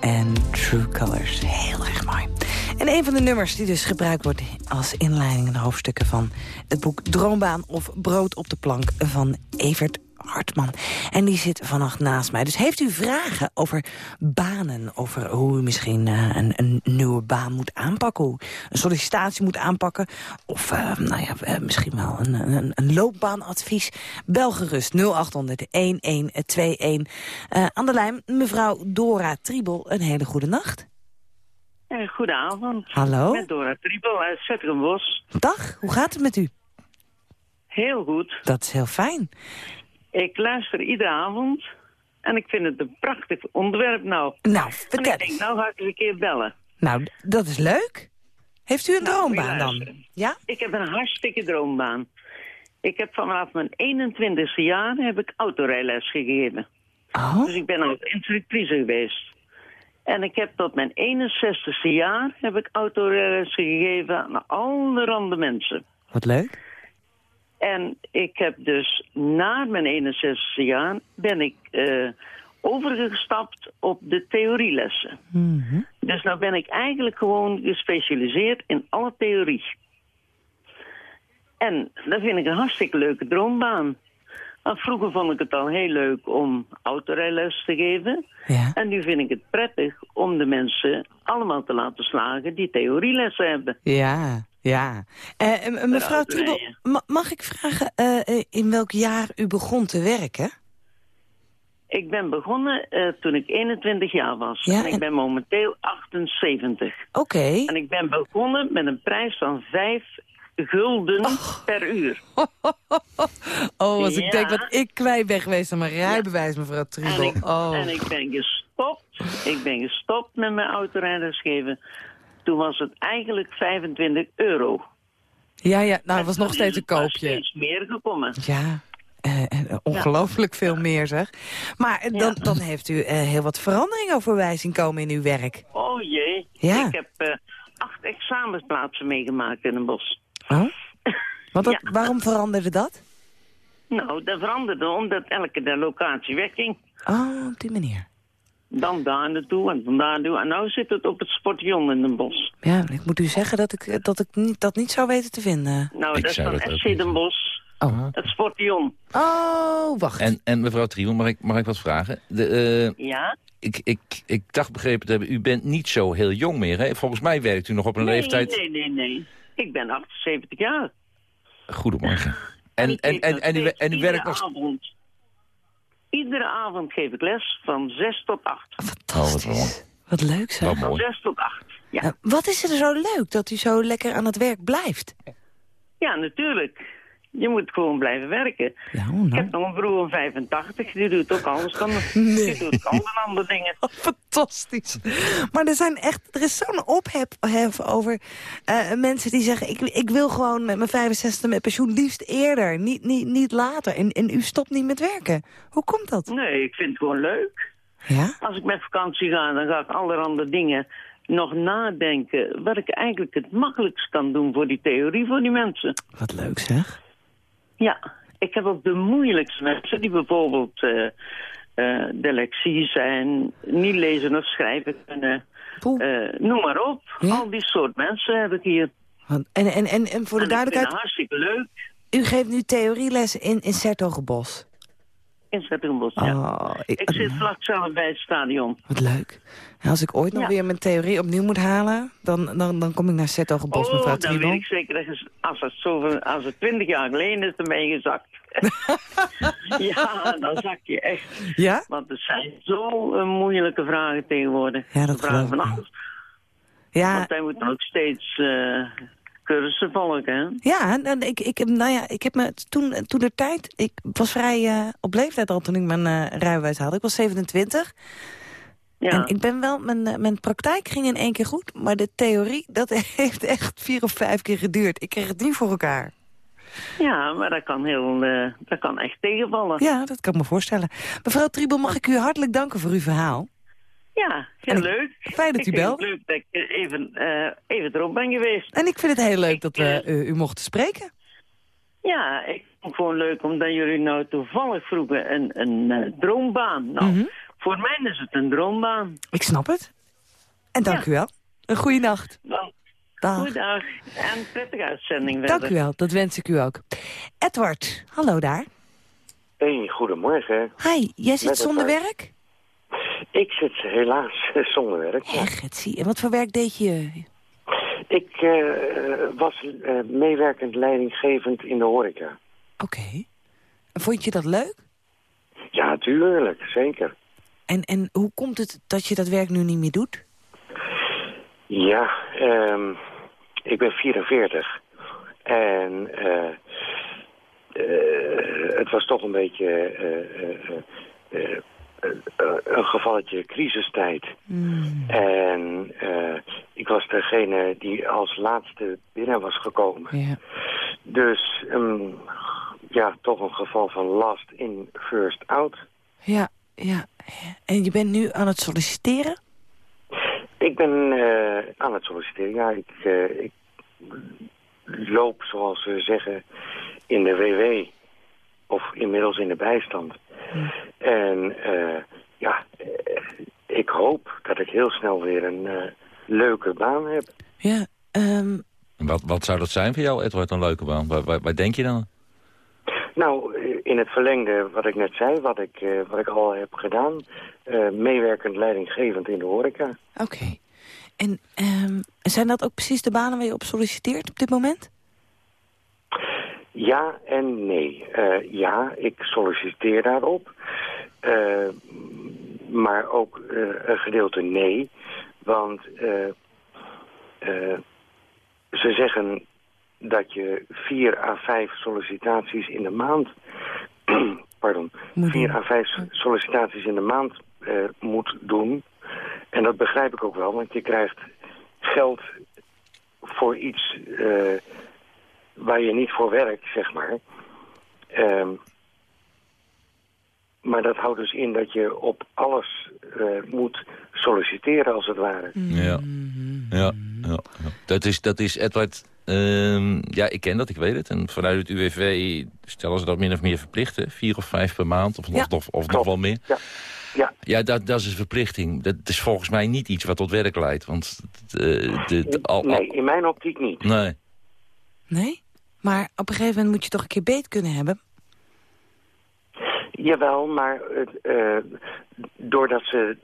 H: En True Colors. Heel erg mooi. En een van de nummers die dus gebruikt wordt als inleiding in de hoofdstukken van het boek Droombaan of Brood op de plank van Evert Hartman. En die zit vannacht naast mij. Dus heeft u vragen over banen, over hoe u misschien eh, een, een nieuwe baan moet aanpakken, hoe een sollicitatie moet aanpakken, of eh, nou ja, eh, misschien wel een, een, een loopbaanadvies, bel gerust 0800 1121. Eh, aan de lijn mevrouw Dora Triebel, een hele goede nacht.
I: Eh, goedenavond.
C: Hallo.
I: Met Dora Triebel uit Zetterenbos.
C: Dag, hoe gaat het met u?
I: Heel goed.
C: Dat is heel fijn.
I: Ik luister iedere avond. En ik vind het een prachtig onderwerp nou.
C: Nou,
I: En
C: vertel
I: ik denk, nou ga ik eens een keer bellen.
C: Nou, dat is leuk. Heeft u een
I: Nou,
C: droombaan dan? Ja?
I: Ik heb een hartstikke droombaan. Ik heb vanaf mijn 21ste jaar heb ik autorijles gegeven.
C: Oh,
I: Dus ik ben al instructrice geweest. En ik heb tot mijn 61ste jaar heb ik autorijles gegeven aan allerhande mensen.
C: wat leuk.
I: En ik heb dus na mijn 61ste jaar ben ik eh, overgestapt op de theorielessen.
C: Mhm.
I: Dus nou ben ik eigenlijk gewoon gespecialiseerd in alle theorie. En dat vind ik een hartstikke leuke droombaan. Want vroeger vond ik het al heel leuk om autorijles te geven.
C: Ja.
I: En nu vind ik het prettig om de mensen allemaal te laten slagen die theorielessen hebben.
C: Ja, ja. Eh, mevrouw ma- mag ik vragen eh, eh, in welk jaar u begon te werken?
I: Ik ben begonnen toen ik 21 jaar was.
C: Ja,
I: en ik
C: en-
I: ben momenteel 78.
C: Oké.
I: En ik ben begonnen met een prijs van 5 gulden per uur.
C: Oh, als ik denk wat ik kwijt ben geweest aan mijn rijbewijs, mevrouw
I: En
C: Triebel.
I: ik,
C: Oh.
I: en ik ben gestopt. Ik ben gestopt met mijn autorijders geven. Toen was het eigenlijk 25 euro.
C: Ja, ja, nou, het was nog steeds
I: is
C: een
I: het maar
C: koopje.
I: steeds meer gekomen.
C: Ja, eh, eh, ongelooflijk veel meer zeg. Maar eh, dan, dan heeft u eh, heel wat veranderingen voorbij zien komen in uw werk.
I: Oh jee.
C: Ja.
I: Ik heb eh, acht examensplaatsen meegemaakt in een bos.
C: Oh? Want dat, waarom veranderde dat?
I: Nou, dat veranderde omdat elke de locatie wegging.
C: Oh, op die manier.
I: Dan daar naartoe en dan daar naartoe. En nu zit het op het sportjon in een bos.
C: Ja, ik moet u zeggen dat ik, eh, dat ik niet, dat niet zou weten te vinden.
I: Nou,
E: Ik
I: dat is
E: zou
I: van
E: dat ook
I: FC Den Bosch.
C: Oh,
I: Het sportjon.
C: oh wacht.
E: En, en mevrouw Triebel, mag ik, mag ik wat vragen? De, eh,
I: Ja?
E: ik, ik, ik dacht begrepen te hebben, u bent niet zo heel jong meer. Hè? Volgens mij werkt u nog op een
I: nee,
E: leeftijd...
I: Nee, nee, nee. Ik ben 78 jaar.
E: Goedemorgen. En,
I: ik
E: en, en,
I: nog
E: en, u, en u werkt nog...
I: Avond, iedere avond geef ik les van 6 tot 8.
C: Fantastisch. wat leuk zeg.
E: Wat
I: Van. 6 tot 8. Ja.
C: Wat is er zo leuk dat u zo lekker aan het werk blijft?
I: ja, natuurlijk. Je moet gewoon blijven werken.
C: Nou,
I: Ik
C: nou.
I: heb nog een broer van 85, die doet ook alles. Dan,
C: Nee.
I: Die doet een andere dingen.
C: Fantastisch. Maar er, zijn echt, er is zo'n ophef hef over eh, mensen die zeggen... Ik, ik wil gewoon met mijn 65 met pensioen liefst eerder, niet, niet, niet later. En, en u stopt niet met werken. Hoe komt dat?
I: Nee, ik vind het gewoon leuk.
C: Ja?
I: Als ik met vakantie ga, dan ga ik allerhande dingen nog nadenken... wat ik eigenlijk het makkelijkst kan doen voor die theorie voor die mensen.
C: Wat leuk zeg.
I: Ja, ik heb ook de moeilijkste mensen die bijvoorbeeld uh, uh, dyslexie zijn, niet lezen of schrijven kunnen. Uh, noem maar op. Ja? Al die soort mensen heb ik hier.
C: En, en, en, en voor de
I: en
C: duidelijkheid...
I: Ik hartstikke leuk.
C: U geeft nu theorielessen in, in Sertogenbos.
I: In ja.
C: Oh,
I: ik, ik zit vlak bij het stadion.
C: Wat leuk. En als ik ooit nog ja. weer mijn theorie opnieuw moet halen, dan, dan, dan kom ik naar Sertogenbos,
I: oh,
C: mevrouw
I: dan weet ik zeker dat als het, zo, als het twintig jaar geleden is ermee gezakt. ja, dan zak je echt.
C: Ja?
I: Want er zijn zo uh, moeilijke vragen tegenwoordig.
C: Ja, dat
I: vragen van alles.
C: Ja.
I: Want hij moet ook steeds uh, hè?
C: Ja, en ik, ik, nou ja, ik heb me toen, toen de tijd... Ik was vrij uh, op leeftijd al toen ik mijn uh, rijbewijs haalde. Ik was 27. Ja. En ik ben wel, mijn, mijn praktijk ging in één keer goed. Maar de theorie, dat heeft echt vier of vijf keer geduurd. Ik kreeg het niet voor elkaar.
I: Ja, maar dat kan, heel, uh, dat kan echt tegenvallen.
C: Ja, dat kan ik me voorstellen. Mevrouw Triebel, mag ik u hartelijk danken voor uw verhaal.
I: Ja, heel
C: ik,
I: leuk.
C: Fijn dat u belt.
I: leuk dat ik even, uh, even erop ben geweest.
C: En ik vind het heel leuk dat we uh, u mochten spreken.
I: Ja, ik vond het gewoon leuk omdat jullie nou toevallig vroegen een, een uh, droombaan. Nou, mm -hmm. voor mij is het een droombaan.
C: Ik snap het. En dank ja. u wel. Een goede nacht.
I: Dan.
C: Dag.
I: Goeiedag en prettige uitzending
C: Dank u wel, dat wens ik u ook. Edward, hallo daar.
J: Hey, goedemorgen.
C: Hi, jij zit Met zonder werk?
J: Ik zit helaas zonder werk.
C: Ja. En wat voor werk deed je?
J: Ik uh, was uh, meewerkend leidinggevend in de horeca.
C: Oké. Okay. En vond je dat leuk?
J: Ja, tuurlijk, zeker.
C: En, en hoe komt het dat je dat werk nu niet meer doet?
J: Ja, ehm, ik ben 44. En eh, eh, het was toch een beetje eh, eh, eh, eh, eh, een gevalletje crisistijd. En eh, ik was degene die als laatste binnen was gekomen. Dus ehm, ja, toch een geval van last in, first out.
C: Ja, ja. En je bent nu aan het solliciteren?
J: Ik ben eh, aan het solliciteren. Ja, ik, eh, ik loop, zoals ze zeggen, in de WW. Of inmiddels in de bijstand. En eh, ja, eh, ik hoop dat ik heel snel weer een eh, leuke baan heb.
C: Ja, ehm,
E: Wat, wat zou dat zijn voor jou, Edward, een leuke baan? Waar, waar, waar denk je dan?
J: Nou, in het verlengde wat ik net zei, wat ik, eh, wat ik al heb gedaan... eh, meewerkend leidinggevend in de horeca.
C: oké. En ehm, zijn dat ook precies de banen waar je op solliciteert op dit moment?
J: Ja en nee. Eh, ja, ik solliciteer daarop. Eh, maar ook eh, een gedeelte nee. Want ze zeggen dat je vier à vijf sollicitaties in de maand... pardon, vier à vijf sollicitaties in de maand moet doen. En dat begrijp ik ook wel, want je krijgt geld voor iets... waar je niet voor werkt, zeg maar. Ehm, maar dat houdt dus in dat je op alles eh, moet solliciteren, als het ware.
E: Ja. Ja, ja, ja. Dat, is, dat is Edward... ehm, ja, ik ken dat, ik weet het. En vanuit het UWV stellen ze dat min of meer verplicht, hè? Vier of vijf per maand, of,
J: Ja,
E: of, of, of nog wel meer.
J: Ja. Ja,
E: Ja, dat, dat is een verplichting. Dat is volgens mij niet iets wat tot werk leidt. Want eh, de, de- al, al-
J: nee, in mijn optiek niet.
E: nee.
C: Nee? Maar op een gegeven moment moet je toch een keer beet kunnen hebben?
J: Jawel, maar eh, doordat ze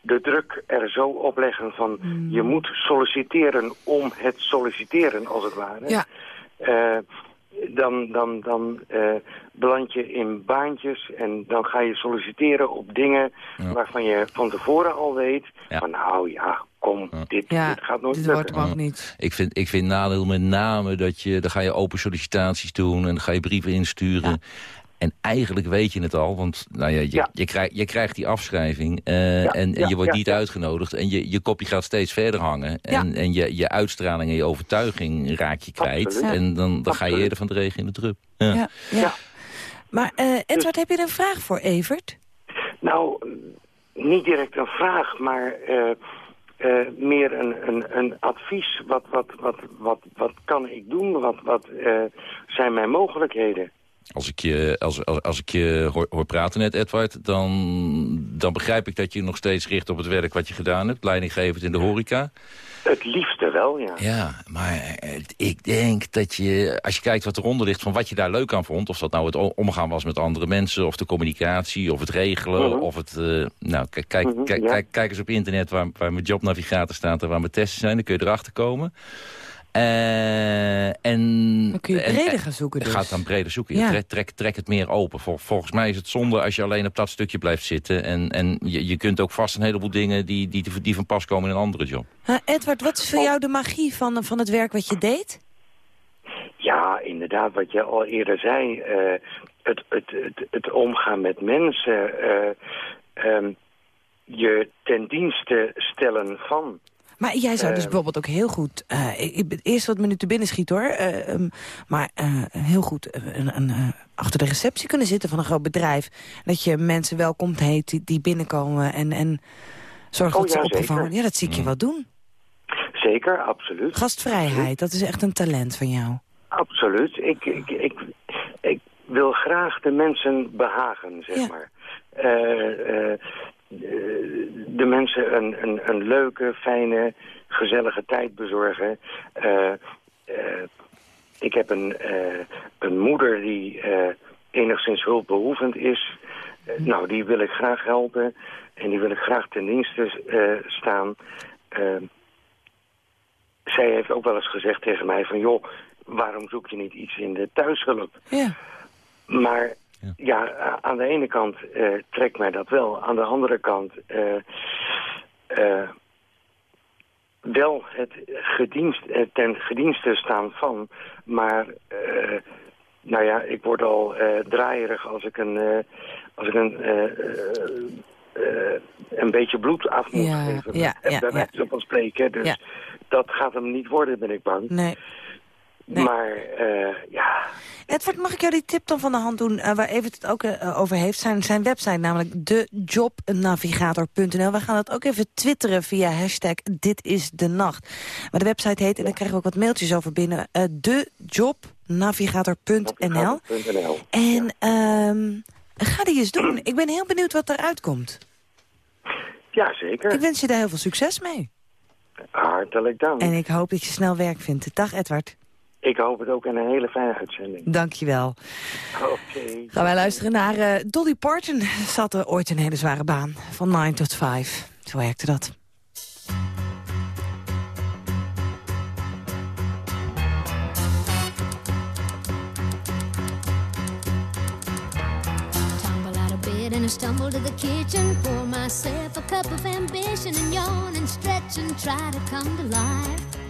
J: de druk er zo op leggen van... je moet solliciteren om het solliciteren, als het ware...
C: Ja.
J: eh, dan, dan, dan eh, beland je in baantjes en dan ga je solliciteren op dingen
E: Ja.
J: waarvan je van tevoren al weet...
E: Ja.
J: van nou ja, kom, dit,
C: Ja,
J: dit gaat nooit
C: dit
J: lukken.
C: wordt hem ook niet.
E: Ik vind, ik vind nadeel met name dat je... dan ga je open sollicitaties doen en dan ga je brieven insturen. En eigenlijk weet je het al, want nou ja, je,
J: Ja.
E: je, krijgt, je krijgt die afschrijving eh,
J: Ja,
E: en, en
J: ja,
E: je wordt
J: ja,
E: niet
J: ja.
E: uitgenodigd. En je, je kopje gaat steeds verder hangen. En, en je, je uitstraling en je overtuiging raak je kwijt. En dan, dan ga je eerder van de regen in de drup. Ja.
C: Ja, ja.
J: Ja.
C: Maar eh, Edward, heb je een vraag voor Evert?
J: Nou, niet direct een vraag, maar eh, eh, meer een, een, een advies. Wat, wat, wat, wat, wat kan ik doen? Wat, wat eh, zijn mijn mogelijkheden?
E: Als ik je, als, als, als ik je hoor, hoor praten net, Edward, dan, dan begrijp ik dat je nog steeds richt op het werk wat je gedaan hebt. Leidinggevend in de horeca.
J: Het liefste wel, ja.
E: Ja, maar ik denk dat je, als je kijkt wat eronder ligt van wat je daar leuk aan vond... of dat nou het omgaan was met andere mensen, of de communicatie, of het regelen...
J: Mhm.
E: of het, eh, nou, kijk, kijk,
J: Mhm,
E: kijk,
J: ja.
E: kijk, kijk eens op internet waar, waar mijn jobnavigator staat... en waar mijn testen zijn, dan kun je erachter komen. Eh, en,
C: Dan kun je breder
E: en-
C: gaan zoeken dus.
E: Gaat dan breder zoeken.
C: Ja.
E: Trek, trek, trek het meer open. Vol- volgens mij is het zonde als je alleen op dat stukje blijft zitten. En, en je, je kunt ook vast een heleboel dingen die, die, die van pas komen in een andere job.
C: Edward, wat is voor jou de magie van, van het werk wat je deed?
J: Ja, inderdaad, wat je al eerder zei. eh, het, het, het, het omgaan met mensen. eh, ehm, je ten dienste stellen van.
C: Maar jij zou dus
J: Eh.
C: bijvoorbeeld ook heel goed... eh, ik, eerste wat me nu te binnen schiet hoor. eh, ehm, maar eh, heel goed een, een, eh, achter de receptie kunnen zitten van een groot bedrijf. Dat je mensen welkomt heet die, die binnenkomen en, en zorgt
J: Oh,
C: dat ze
J: ja,
C: opgevangen worden. Ja, dat zie ik je wel doen.
J: Zeker, absoluut.
C: Gastvrijheid, dat is echt een talent van jou.
J: Absoluut. Ik, ik, ik, ik wil graag de mensen behagen, zeg
C: Ja.
J: maar. Eh, eh, de mensen een, een, een leuke, fijne, gezellige tijd bezorgen. Eh, eh, ik heb een, eh, een moeder die eh, enigszins hulpbehoevend is. Eh, nou, die wil ik graag helpen. En die wil ik graag ten dienste eh, staan. Eh, zij heeft ook wel eens gezegd tegen mij van... joh, waarom zoek je niet iets in de thuishulp?
C: Ja.
J: Maar ja, aan de ene kant eh, trekt mij dat wel. Aan de andere kant... eh, eh, wel het gedienst, ten gedienste staan van, maar nou ja, ik word al draaierig als ik een, als ik een, een beetje bloed af moet
C: Ja,
J: geven.
C: ja,
J: En
C: ja,
J: bij
C: ja.
J: wijze van spreken, dus dat gaat hem niet worden, ben ik bang.
C: Nee. Nee.
J: Maar eh, ja,
C: Edward, mag ik jou die tip dan van de hand doen... eh, waar Evert het ook eh, over heeft? Zijn, zijn website namelijk dejobnavigator.nl. We gaan dat ook even twitteren via hashtag Dit is de Nacht. Maar de website heet, en daar krijgen we ook wat mailtjes over binnen... dejobnavigator.nl.
J: .nl.
C: En ehm, ga die eens doen. Ik ben heel benieuwd wat eruit komt.
J: Ja, zeker.
C: Ik wens je daar heel veel succes mee.
J: Hartelijk dank.
C: En ik hoop dat je snel werk vindt. Dag Edward.
J: Ik hoop het ook in een hele fijne uitzending.
C: Dank je wel.
J: Oké.
C: Gaan wij luisteren naar eh, Dolly Parton. Had er ooit een hele zware baan. Van 9 tot 5. Zo werkte dat.
K: And I stumble to the kitchen. Pour myself a cup of ambition and yawn and stretch and try to come to life.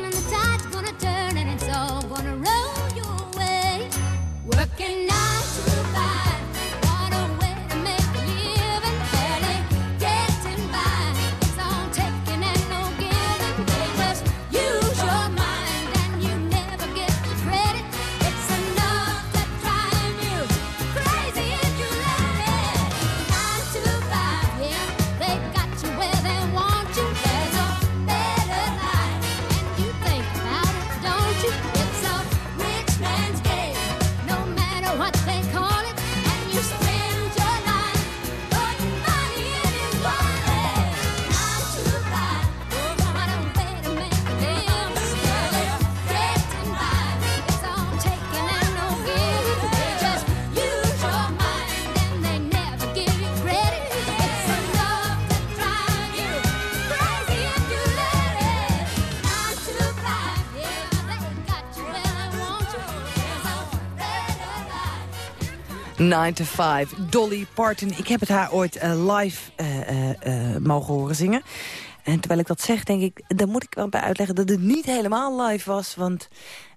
C: 9 to 5, Dolly Parton. Ik heb het haar ooit eh, live eh, eh, mogen horen zingen. En terwijl ik dat zeg, denk ik, daar moet ik wel bij uitleggen... dat het niet helemaal live was, want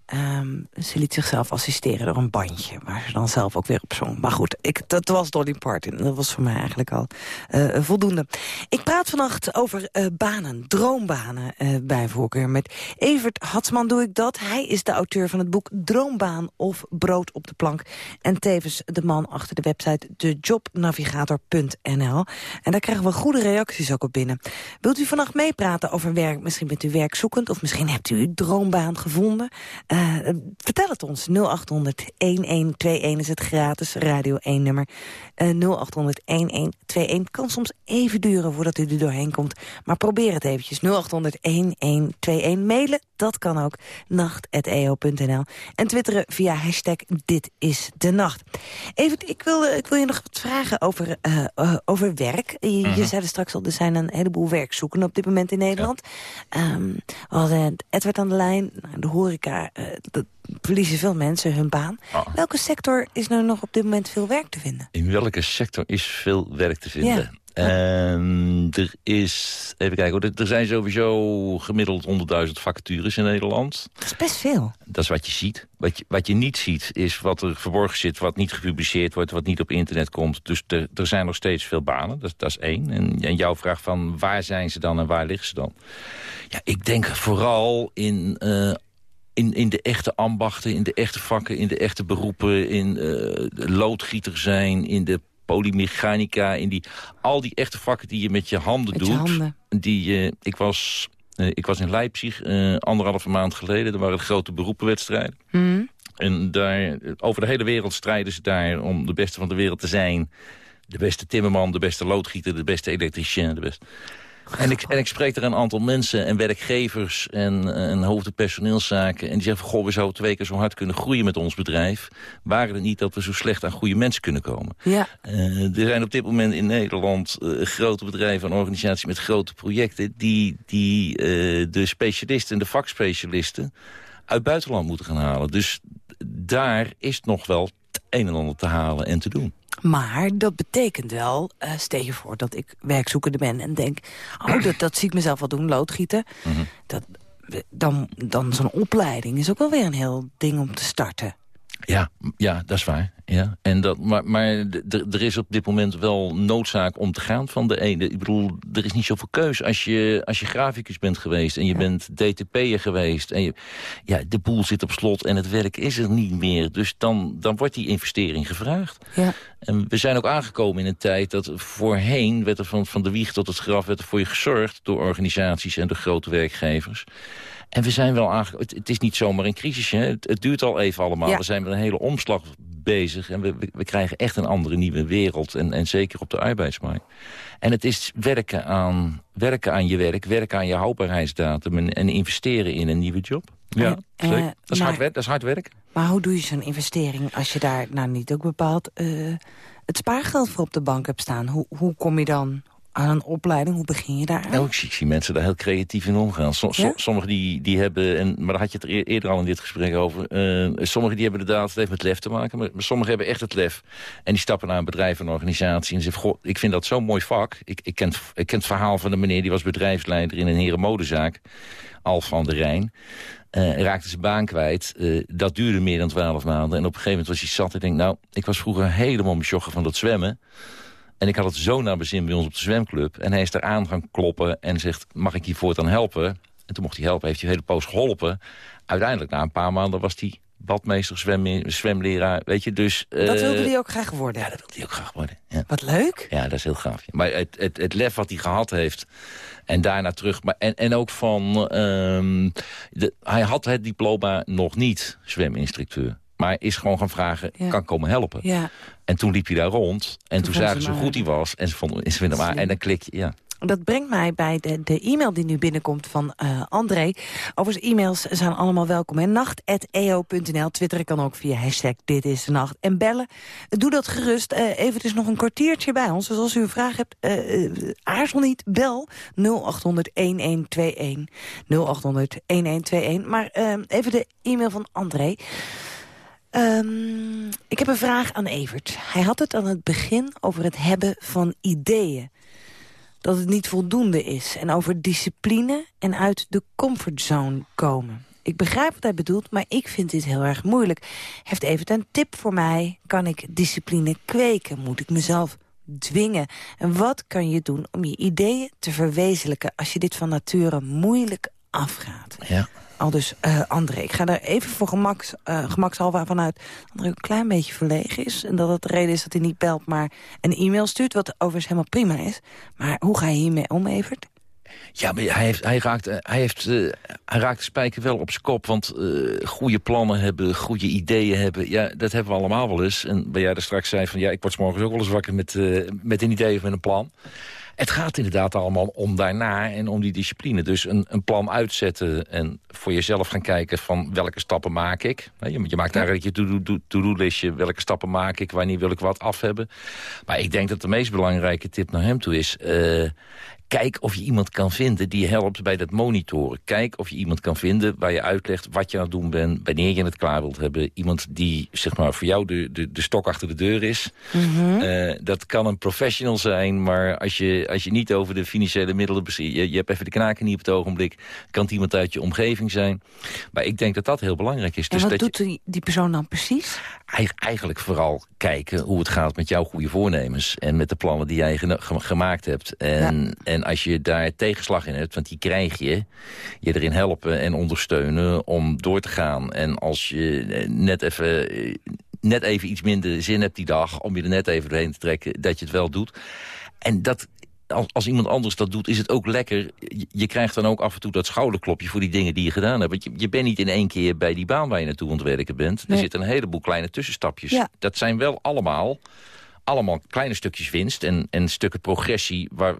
C: ehm, ze liet zichzelf assisteren door een bandje... waar ze dan zelf ook weer op zong. Maar goed, ik, dat was Dolly Parton. Dat was voor mij eigenlijk al eh, voldoende. Ik praat vannacht over eh, banen, droombanen eh, bij voorkeur. Met Evert Hatsman doe ik dat. Hij is de auteur van het boek Droombaan of Brood op de plank. En tevens de man achter de website dejobnavigator.nl. En daar krijgen we goede reacties ook op binnen. Wilt u vannacht meepraten over werk? Misschien bent u werkzoekend of misschien hebt u uw droombaan gevonden. Eh, vertel het ons. 0800-1121 is het gratis Radio 1 nummer. Eh 0800-1121 kan soms even duren voordat u er doorheen komt. Maar probeer het eventjes. 0800-1121 mailen, dat kan ook. nacht.eo.nl En twitteren via hashtag dit is de nacht. Even, ik wil, ik wil je nog wat vragen over, eh, eh, over werk. Je, je
E: Mhm.
C: zei er straks al, er zijn een heleboel werkzoekenden op dit moment in Nederland. We hadden Edward aan de lijn, nou, de horeca, eh, dat verliezen veel mensen hun baan.
E: Ah.
C: Welke sector is er nog op dit moment veel werk te vinden?
E: In welke sector is veel werk te vinden? En er is, even kijken, er- zijn sowieso gemiddeld 100.000 vacatures in Nederland.
C: Dat is best veel.
E: Dat is wat je ziet. Wat je, wat je niet ziet is wat er verborgen zit, wat niet gepubliceerd wordt, wat niet op internet komt. Dus er, er zijn nog steeds veel banen, dat, dat is één. En, en jouw vraag van waar zijn ze dan en waar liggen ze dan? Ja, ik denk vooral in, eh, in, in de echte ambachten, in de echte vakken, in de echte beroepen, in eh, loodgieter zijn, in de polymechanica, in die, al die echte vakken die je met je handen
C: Met je
E: doet.
C: handen.
E: Die, eh, ik, was, eh, ik was in Leipzig anderhalve maand geleden. Er waren grote beroepenwedstrijden.
C: Hm?
E: En daar, over de hele wereld strijden ze daar om de beste van de wereld te zijn. De beste timmerman, de beste loodgieter, de beste elektricien. De beste... En, ik, en ik spreek er een aantal mensen en werkgevers en, en hoofden personeelszaken. En die zeggen van, goh, we zouden twee keer zo hard kunnen groeien met ons bedrijf. Waren het niet dat we zo slecht aan goede mensen kunnen komen.
C: Ja.
E: Eh, er zijn op dit moment in Nederland eh, grote bedrijven en organisaties met grote projecten... die, die eh, de specialisten en de vakspecialisten uit buitenland moeten gaan halen. Dus daar is nog wel het een en ander te halen en te doen.
C: Maar dat betekent wel, stel je voor dat ik werkzoekende ben en denk... oh, dat, dat zie ik mezelf wel doen, loodgieten.
E: Mhm.
C: dat, dan dan zo'n opleiding is ook wel weer een heel ding om te starten.
E: Ja, ja, dat is waar. Ja. En dat, maar maar er is op dit moment wel noodzaak om te gaan van de ene. Ik bedoel, er is niet zoveel keus. Als je, als je graficus bent geweest en je bent DTP'er geweest... en je, ja, de boel zit op slot en het werk is er niet meer. Dus dan, dan wordt die investering gevraagd.
C: Ja.
E: En we zijn ook aangekomen in een tijd dat voorheen... werd er van, van de wieg tot het graf werd er voor je gezorgd... door organisaties en door grote werkgevers... En we zijn wel aangekomen. Het, is niet zomaar een crisis. Hè? Het, het duurt al even allemaal.
C: Ja.
E: We zijn met een hele omslag bezig. En we, we, krijgen echt een andere nieuwe wereld. En, en zeker op de arbeidsmarkt. En het is werken aan, werken aan je werk. Werken aan je houdbaarheidsdatum. En, en investeren in een nieuwe job. Ja,
C: Eh,
E: zeker. dat, is
C: maar-
E: hard werk, dat is hard werk.
C: Maar hoe doe je zo'n investering als je daar nou niet ook bepaald eh, het spaargeld voor op de bank hebt staan? Hoe, hoe kom je dan aan een opleiding? Hoe begin je daar?
E: Nou, ik zie, mensen daar heel creatief in omgaan. Som- som-
C: Ja?
E: Sommigen die, die hebben, en, maar daar had je het eer- eerder al in dit gesprek over. eh, sommigen die hebben inderdaad, het heeft met lef te maken. Maar, maar sommigen hebben echt het lef. En die stappen naar een bedrijf, een organisatie. En zeggen, goh, ik vind dat zo'n mooi vak. Ik, ik, ken, het- ik ken het verhaal van de meneer, die was bedrijfsleider in een herenmodezaak. Alf van der Rijn. Eh, raakte zijn baan kwijt. Eh, dat duurde meer dan twaalf maanden. En op een gegeven moment was hij zat. Ik denk, nou, ik was vroeger helemaal besjochen van dat zwemmen. En ik had het zo naar mijn zin bij ons op de zwemclub. En hij is daar aan gaan kloppen en zegt, mag ik je voortaan helpen? En toen mocht hij helpen, heeft hij een hele poos geholpen. Uiteindelijk, na een paar maanden, was hij badmeester, zwem, zwemleraar. Weet je, dus...
C: dat
E: eh,
C: wilde hij ook graag worden.
E: Ja, dat wilde hij ook graag worden. Ja.
C: Wat leuk.
E: Ja, dat is heel gaaf. Maar het, het, het lef wat hij gehad heeft en daarna terug... Maar, en, en ook van... ehm, de, hij had het diploma nog niet, zweminstructeur. Maar is gewoon gaan vragen,
C: Ja.
E: kan komen helpen?
C: Ja.
E: En toen liep hij daar rond. En toen, zagen
C: ze
E: hoe goed hij was. En ze vonden, ze vinden hem aan. En dan klik je, ja.
C: Dat brengt mij bij de, de e-mail die nu binnenkomt van eh, André. Overigens, e-mails zijn allemaal welkom. hè. Nacht.eo.nl. Twitteren kan ook via hashtag Dit is de Nacht. En bellen, doe dat gerust. Eh, even, het is nog een kwartiertje bij ons. Dus als u een vraag hebt, eh, aarzel niet, bel 0800-1121. 0800-1121. Maar even de e-mail van André. Ehm, ik heb een vraag aan Evert. Hij had het aan het begin over het hebben van ideeën dat het niet voldoende is. En over discipline en uit de comfortzone komen. Ik begrijp wat hij bedoelt, maar ik vind dit heel erg moeilijk. Heeft even een tip voor mij? Kan ik discipline kweken? Moet ik mezelf dwingen? En wat kan je doen om je ideeën te verwezenlijken... als je dit van nature moeilijk afgaat?
E: ja.
C: Al dus eh, André, ik ga er even voor gemaks, eh gemakshalve vanuit... André een klein beetje verlegen is. En dat het de reden is dat hij niet belt, maar een e-mail stuurt. Wat overigens helemaal prima is. Maar hoe ga je hiermee om, Evert?
E: Ja, maar hij, heeft, hij, raakt, eh, hij, heeft, hij raakt de spijker wel op zijn kop. Want goede plannen hebben, goede ideeën hebben... ja, dat hebben we allemaal wel eens. En waar jij er straks zei van... ja, ik word 's morgens ook wel eens wakker met, met een idee of met een plan. Het gaat inderdaad allemaal om daarna en om die discipline. Dus een, een plan uitzetten en voor jezelf gaan kijken... van welke stappen maak ik. Je, je maakt eigenlijk je to-do- to-do-listje. Welke stappen maak ik, wanneer wil ik wat af hebben. Maar ik denk dat de meest belangrijke tip naar hem toe is... eh, Kijk of je iemand kan vinden die helpt bij dat monitoren. Kijk of je iemand kan vinden waar je uitlegt wat je aan het doen bent... wanneer je het klaar wilt hebben. Iemand die zeg maar, voor jou de, de, de stok achter de deur is.
C: Mhm.
E: Eh, dat kan een professional zijn, maar als je, als je niet over de financiële middelen... beschikt, Je, je hebt even de knaken niet op het ogenblik. Kan het iemand uit je omgeving zijn. Maar ik denk dat dat heel belangrijk is.
C: En
E: Dus
C: wat
E: dat je-
C: doet die, die persoon dan precies?
E: Eig- eigenlijk vooral kijken hoe het gaat met jouw goede voornemens... en met de plannen die jij gemaakt hebt. En, en als je daar tegenslag in hebt, want die krijg je... je erin helpen en ondersteunen om door te gaan. En als je eh, net even, eh, net even iets minder zin hebt die dag... om je er net even doorheen te trekken, dat je het wel doet. En dat... Als, als iemand anders dat doet, is het ook lekker. Je, je krijgt dan ook af en toe dat schouderklopje voor die dingen die je gedaan hebt. Want je, je bent niet in één keer bij die baan waar je naartoe aan het werken bent.
C: Nee.
E: Er zitten een heleboel kleine tussenstapjes.
C: Ja.
E: Dat zijn wel allemaal, allemaal kleine stukjes winst en, en stukken progressie... waar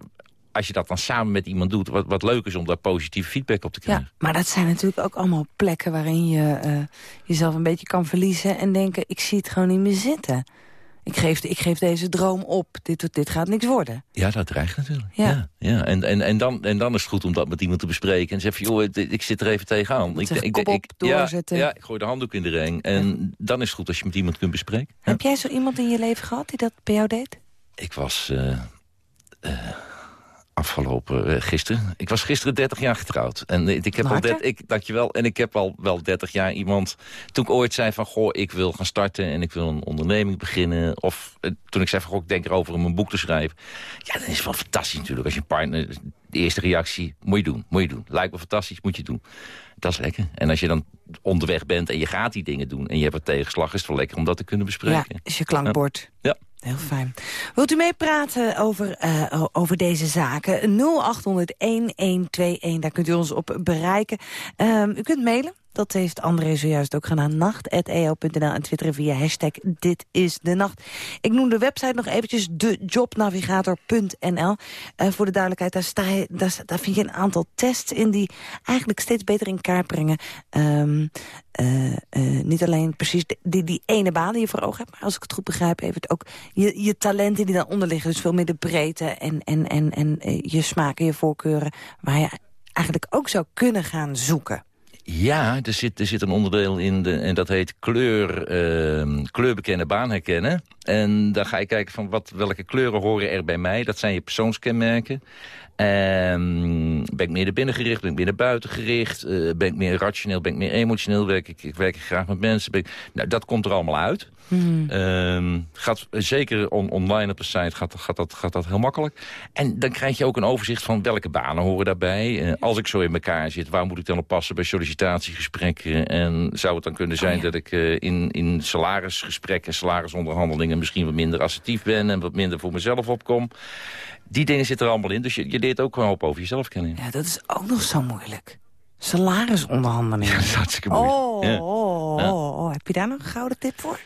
E: als je dat dan samen met iemand doet, wat, wat leuk is om daar positieve feedback op te krijgen.
C: Ja, maar dat zijn natuurlijk ook allemaal plekken waarin je eh, jezelf een beetje kan verliezen... en denken, ik zie het gewoon niet meer zitten. Ik geef, ik geef deze droom op, dit, dit gaat niks worden.
E: Ja, dat dreigt natuurlijk.
C: Ja.
E: Ja. Ja, En, en, en, dan, en dan is het goed om dat met iemand te bespreken. En zeggen, joh, ik, zit er even tegenaan. Ik,
C: Zeg,
E: ik, ik, ja, ik gooi de handdoek in de ring. En dan is het goed als je met iemand kunt bespreken.
C: Heb jij zo iemand in je leven gehad die dat bij jou deed?
E: Ik was eh, eh, afgelopen eh, gisteren. Ik was gisteren 30 jaar getrouwd. En ik heb al
C: Harte.
E: 30, ik, dankjewel. En ik heb al wel 30 jaar iemand. Toen ik ooit zei van goh, ik wil gaan starten en ik wil een onderneming beginnen. Of eh, toen ik zei van goh, ik denk erover om een boek te schrijven. Ja, dan is wel fantastisch natuurlijk. Als je partner, de eerste reactie, moet je doen, moet je doen. Lijkt me fantastisch, moet je doen. Dat is lekker. En als je dan onderweg bent en je gaat die dingen doen en je hebt een tegenslag, is het wel lekker om dat te kunnen bespreken.
C: Ja, is je klankbord.
E: Ja.
C: Heel fijn. Wilt u meepraten over, eh, over deze zaken? 0800-1121, daar kunt u ons op bereiken. Ehm, u kunt mailen. Dat heeft André zojuist ook gedaan. Nacht.eo.nl en twitteren via hashtag Dit is de Nacht. Ik noem de website nog eventjes dejobnavigator.nl. Eh, voor de duidelijkheid, daar, sta je, daar, vind je een aantal tests in... die eigenlijk steeds beter in kaart brengen... Ehm, eh, eh, niet alleen precies die, die ene baan die je voor ogen hebt... maar als ik het goed begrijp, heeft het ook je, je talenten die daaronder liggen. Dus veel meer de breedte en, en, en, en je smaken, je voorkeuren... waar je eigenlijk ook zou kunnen gaan zoeken.
E: Ja, er zit, er zit een onderdeel in de, en dat heet kleur, ehm, kleurbekennen, baan herkennen. En dan ga je kijken van wat, welke kleuren horen er bij mij. Dat zijn je persoonskenmerken. Ehm, ben ik meer naar binnen gericht, ben ik meer naar buiten gericht? eh, ben ik meer rationeel, ben ik meer emotioneel? Werk ik, ik werk graag met mensen? Ben ik- nou, dat komt er allemaal uit. Ehm, gaat, zeker on- online op de site gaat, gaat, dat, gaat dat heel makkelijk. En dan krijg je ook een overzicht van welke banen horen daarbij. Eh, als ik zo in elkaar zit, waar moet ik dan op passen bij sollicitatiegesprekken? En zou het dan kunnen zijn
C: ja.
E: dat ik eh, in, in salarisgesprekken, salarisonderhandelingen... misschien wat minder assertief ben en wat minder voor mezelf opkom? Die dingen zitten er allemaal in, dus je, je leert ook een hoop over jezelf kennen.
C: Ja, dat is ook nog zo moeilijk. Salarisonderhandelingen.
E: Ja, dat is hartstikke moeilijk.
C: Oh,
E: Ja.
C: oh,
E: Ja.
C: oh, oh. Heb je daar nog een gouden tip voor?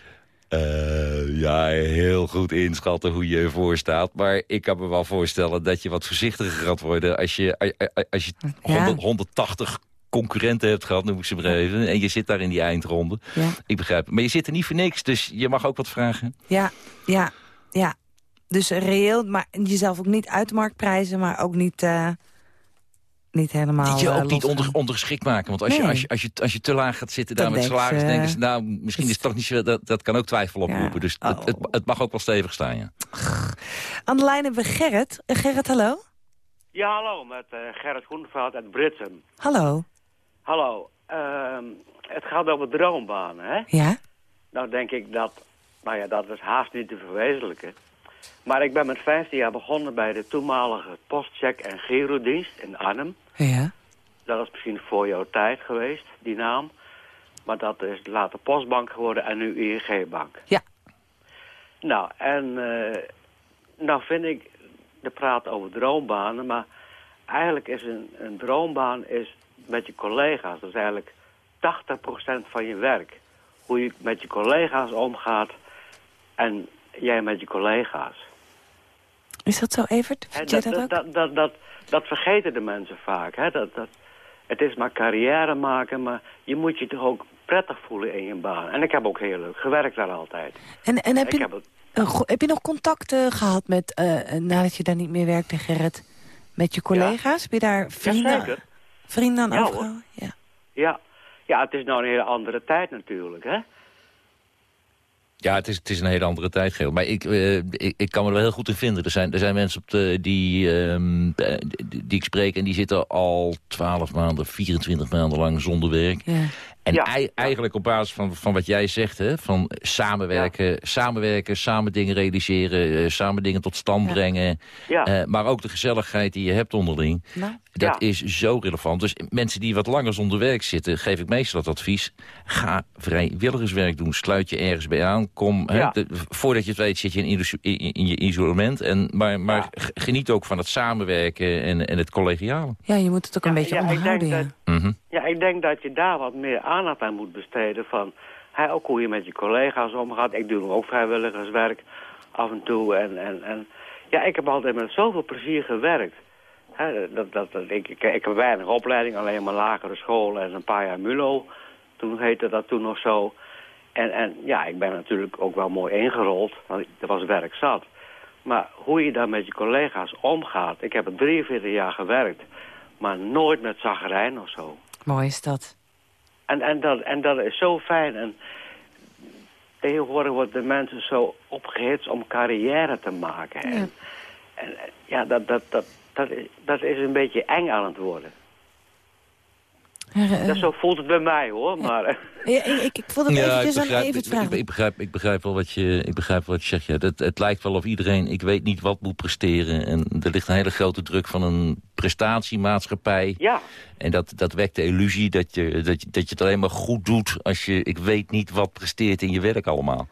E: Eh, ja, heel goed inschatten hoe je ervoor staat. Maar ik kan me wel voorstellen dat je wat voorzichtiger gaat worden... als je, als je
C: Ja.
E: 100 180 concurrenten hebt gehad, noem ik ze maar even. En je zit daar in die eindronde.
C: Ja.
E: Ik begrijp het. Maar je zit er niet voor niks, dus je mag ook wat vragen.
C: Ja, ja, ja. Dus reëel, maar jezelf ook niet uit de markt prijzen, maar ook niet, eh, niet helemaal
E: je
C: eh,
E: ook niet onder, ondergeschikt maken. Want als, je, als, je, als, je, als je te laag gaat zitten daar met salaris...
C: ze,
E: denken ze, nou, misschien is het toch niet zo... Dat, dat kan ook twijfel oproepen.
C: Ja.
E: Dus het, het,
C: Oh.
E: het mag ook wel stevig staan, ja.
C: Aan de lijn hebben we Gerrit. Eh, Gerrit, hallo?
L: Ja, hallo, met eh, Gerrit Groeneveld uit Britsum.
C: Hallo.
L: Hallo, ehm, het gaat over droombanen, hè?
C: Ja?
L: Nou denk ik dat, nou ja, dat is haast niet te verwezenlijken. Maar ik ben met 15 jaar begonnen bij de toenmalige postcheck- en girodienst in Arnhem.
C: Ja.
L: Dat is misschien voor jouw tijd geweest, die naam. Maar dat is later Postbank geworden en nu ING-bank.
C: Ja.
L: Nou, en eh, nou vind ik, de praat over droombanen, maar eigenlijk is een, een droombaan is met je collega's. Dat is eigenlijk 80% van je werk. Hoe je met je collega's omgaat en jij met je collega's.
C: Is dat zo, Evert? Vind jij
L: dat,
C: dat ook?
L: dat, dat, dat, dat, dat vergeten de mensen vaak. Hè? Dat, dat, het is maar carrière maken, maar je moet je toch ook prettig voelen in je baan. En ik heb ook heel leuk gewerkt daar altijd.
C: En, en heb, je,
L: heb het,
C: je nog contact eh, gehad met, eh, eh, nadat je daar niet meer werkte, Gerrit? Met je collega's? Heb je daar vrienden,
L: Jazeker.
C: vrienden aan
L: Ja?
C: Ja.
L: Ja. ja, het is nou een hele andere tijd natuurlijk, hè?
E: Ja, het is, het is een hele andere tijd, Geel. Maar ik, eh, ik, ik kan me er wel heel goed in vinden. Er zijn, er zijn mensen op de, die, ehm, eh, die, die ik spreek... en die zitten al 12 maanden, 24 maanden lang zonder werk.
C: Ja.
E: En
L: Ja.
E: ei- eigenlijk op basis van, van wat jij zegt, hè, van samenwerken, samenwerken, samen dingen realiseren, eh, samen dingen tot stand
C: Ja.
E: brengen.
L: Ja.
E: Eh, maar ook de gezelligheid die je hebt onderling.
C: Nou,
E: Dat
L: Ja.
E: is zo relevant. Dus mensen die wat langer zonder werk zitten, geef ik meestal dat advies. Ga vrijwilligerswerk doen. Sluit je ergens bij aan. Kom, hè, de- voordat je het weet zit je in, in, in je isolement. En, maar maar geniet ook van het samenwerken en, en het collegiale.
C: ja, je moet het ook een beetje
L: ja, ik
C: onderhouden. Ja.
E: Mhm.
L: Ja, ik denk dat je daar wat meer aandacht aan moet besteden. Van, hè, ook hoe je met je collega's omgaat. Ik doe ook vrijwilligerswerk af en toe. En, en, en ja, ik heb altijd met zoveel plezier gewerkt. Dat, dat, dat, ik, ik, heb weinig opleiding, alleen maar lagere school en een paar jaar MULO. Toen heette dat toen nog zo. En, en ja, ik ben natuurlijk ook wel mooi ingerold, want er was werk zat. Maar hoe je dan met je collega's omgaat... Ik heb er 43 jaar gewerkt, maar nooit met zagrijn of zo.
C: Mooi is dat.
L: En, en, dat, en dat is zo fijn. En tegenwoordig worden de mensen zo opgehitst om carrière te maken. En, en en, ja, dat, dat, dat, dat, is, dat is een beetje eng aan het worden.
C: Ja, eh,
L: Ja, zo voelt het bij mij hoor, maar... eh,
C: ja, ik, ik, ik vond het eventjes aan
E: begrijp,
C: even
E: ik,
C: vragen.
E: ik, ik begrijp, ik, begrijp wel wat je, ik begrijp wel wat je zegt. Ja. Het, het lijkt wel of iedereen, ik weet niet wat moet presteren. En er ligt een hele grote druk van een prestatiemaatschappij.
L: ja,
E: En dat, dat wekt de illusie dat je, dat, je, dat je het alleen maar goed doet... als je, ik weet niet wat presteert in je werk allemaal.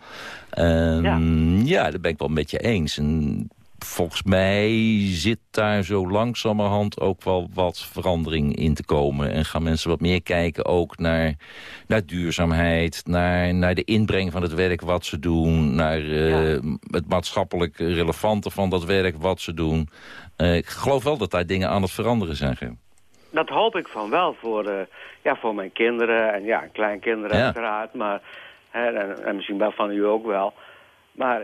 E: Ehm,
L: Ja.
E: ja. dat ben ik wel met je eens. En volgens mij zit daar zo langzamerhand ook wel wat verandering in te komen. En gaan mensen wat meer kijken ook naar, naar duurzaamheid... Naar, naar de inbreng van het werk wat ze doen... naar eh,
L: Ja.
E: het maatschappelijk relevante van dat werk wat ze doen. Eh, ik geloof wel dat daar dingen aan het veranderen zijn.
L: Dat hoop ik van wel voor, eh, ja, voor mijn kinderen en ja, kleinkinderen
E: Ja.
L: uiteraard. Maar, hè, en, en misschien wel van u ook wel. Maar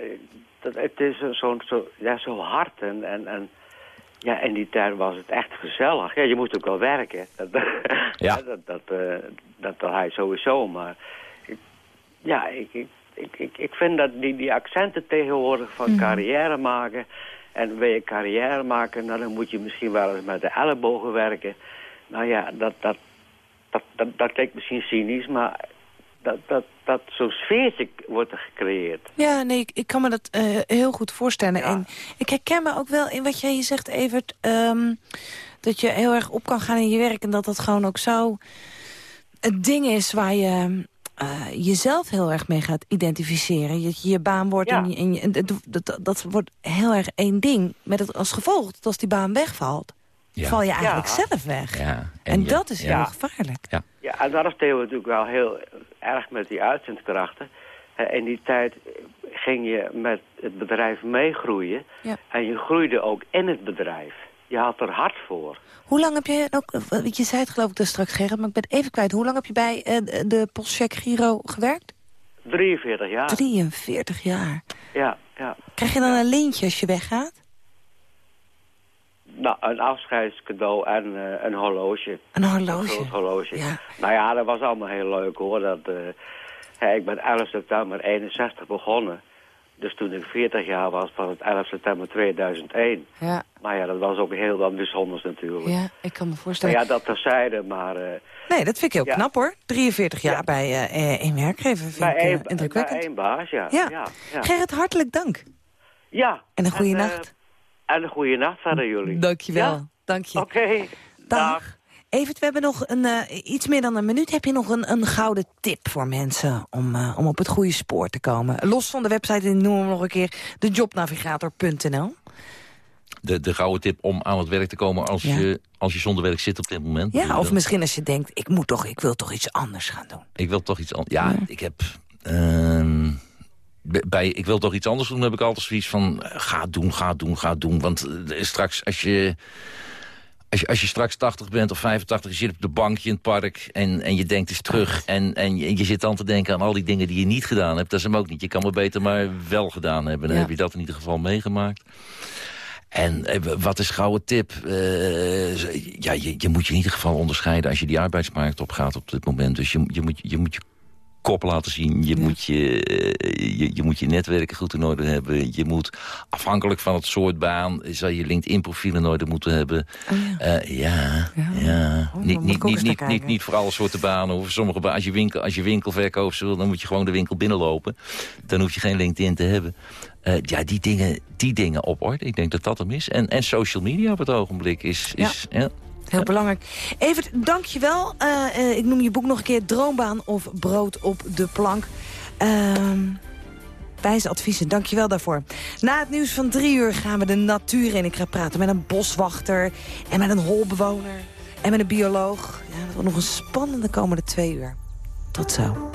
L: dat, het is een zo'n zo, ja, zo hard en... en, en ja, in die tijd was het echt gezellig. Ja, je moest ook wel werken. Dat,
E: Ja.
L: dat, dat, eh, dat, dat hij sowieso. Maar ik, ja, ik, ik, ik, ik, ik vind dat die, die accenten tegenwoordig van carrière maken... en wil je carrière maken, nou, dan moet je misschien wel eens met de ellebogen werken. Nou ja, dat, dat, dat, dat, dat klinkt misschien cynisch, maar dat, dat, dat zo'n sfeertje wordt er gecreëerd.
C: Ja, nee, ik, ik kan me dat eh, heel goed voorstellen.
L: Ja.
C: En ik herken me ook wel in wat jij zegt, Evert... ehm, dat je heel erg op kan gaan in je werk... en dat dat gewoon ook zo het ding is waar je eh, jezelf heel erg mee gaat identificeren. Je, je baan wordt
L: Ja.
C: en, je, en je- en dat, dat, dat wordt heel erg één ding. Met het als gevolg dat als die baan wegvalt...
E: Ja.
C: val je eigenlijk
L: Ja.
C: zelf weg.
E: Ja,
C: En,
E: je-
C: dat is
E: ja.
C: heel gevaarlijk.
L: Ja, en dat is natuurlijk wel heel erg met die uitzendkrachten. Eh, In die tijd ging je met het bedrijf meegroeien.
C: Ja.
L: En je groeide ook in het bedrijf. Je had er hard voor.
C: Hoe lang heb je ook, want je zei het geloof ik dus straks Gerrit, maar ik ben even kwijt. Hoe lang heb je bij eh, de- de Postcheck Giro gewerkt?
L: 43 jaar.
C: 43 jaar.
L: Ja, ja.
C: Krijg je dan een lintje als je weggaat?
L: Nou, een afscheidscadeau en eh, een horloge.
C: Een
L: Een
C: horloge.
L: groot horloge.
C: Ja.
L: Nou ja, dat was allemaal heel leuk hoor. Dat, eh, ik ben 11 september 61 begonnen. Dus toen ik 40 jaar was, was het 11 september 2001.
C: Ja,
L: Maar ja, dat was ook heel wat bijzonders natuurlijk.
C: ja, ik kan me
L: Maar
C: voorstellen.
L: ja, dat terzijde, maar... eh,
C: Nee, dat vind ik heel
L: Ja.
C: knap hoor. 43 jaar
L: Ja.
C: bij één werkgever vind
L: bij,
C: ik
L: één, bij
C: indrukwekkend.
L: één baas, ja.
C: Ja. Gerrit, hartelijk dank.
L: Ja.
C: En een goede nacht.
L: En een goede nacht verder jullie.
C: Dankjewel.
L: Ja?
C: Dank je.
L: Oké.
C: Dag. Evert, we hebben nog een, eh, iets meer dan een minuut. Heb je nog een, een gouden tip voor mensen om, eh, om op het goede spoor te komen? Los van de website, die noemen we nog een keer, dejobnavigator.nl.
E: De, de gouden tip om aan het werk te komen als,
C: Ja.
E: je, als je zonder werk zit op dit moment.
C: Ja,
E: je
C: of
E: dat?
C: misschien als je denkt, ik, moet toch, ik wil toch iets anders gaan doen.
E: Ik wil toch iets anders. Ja, ik heb... ehm, bij, ik wil toch iets anders doen, heb ik altijd zoiets van... eh, ga doen, ga doen, ga doen. Want eh, straks, als je, als, je, als je straks 80 bent of 85... je zit op de bankje in het park en, en je denkt eens terug... En, en je, je zit dan te denken aan al die dingen die je niet gedaan hebt. Dat is hem ook niet. Je kan maar beter maar wel gedaan hebben. Dan
C: Ja.
E: heb je dat in ieder geval meegemaakt. En eh, wat is gouden tip? Ja, je, je moet je in ieder geval onderscheiden als je die arbeidsmarkt opgaat op dit moment. Dus je, je, moet, je moet je kop laten zien. Je, moet je, eh, je, je moet je netwerken goed in orde hebben. Je moet, afhankelijk van het soort baan... zal je LinkedIn-profiel in orde moeten hebben. ja. ja, ja.
C: Oh,
E: niet, niet, niet, niet, niet voor alle soorten banen. Of sommige banen. Als je, winkel, als je winkelverkoop wil, dan moet je gewoon de winkel binnenlopen. Dan hoef je geen LinkedIn te hebben. Eh, ja, die dingen, die dingen op orde. Ik denk dat dat hem is. En, en social media op het ogenblik is... is ja.
C: Heel belangrijk. Evert, dank je wel. Eh, eh, ik noem je boek nog een keer Droombaan of Brood op de plank. Ehm wijze adviezen, dank je wel daarvoor. Na het nieuws van drie uur gaan we de natuur in. Ik ga praten met een boswachter en met een holbewoner en met een bioloog. Ja, dat wordt nog een spannende komende twee uur. Tot zo.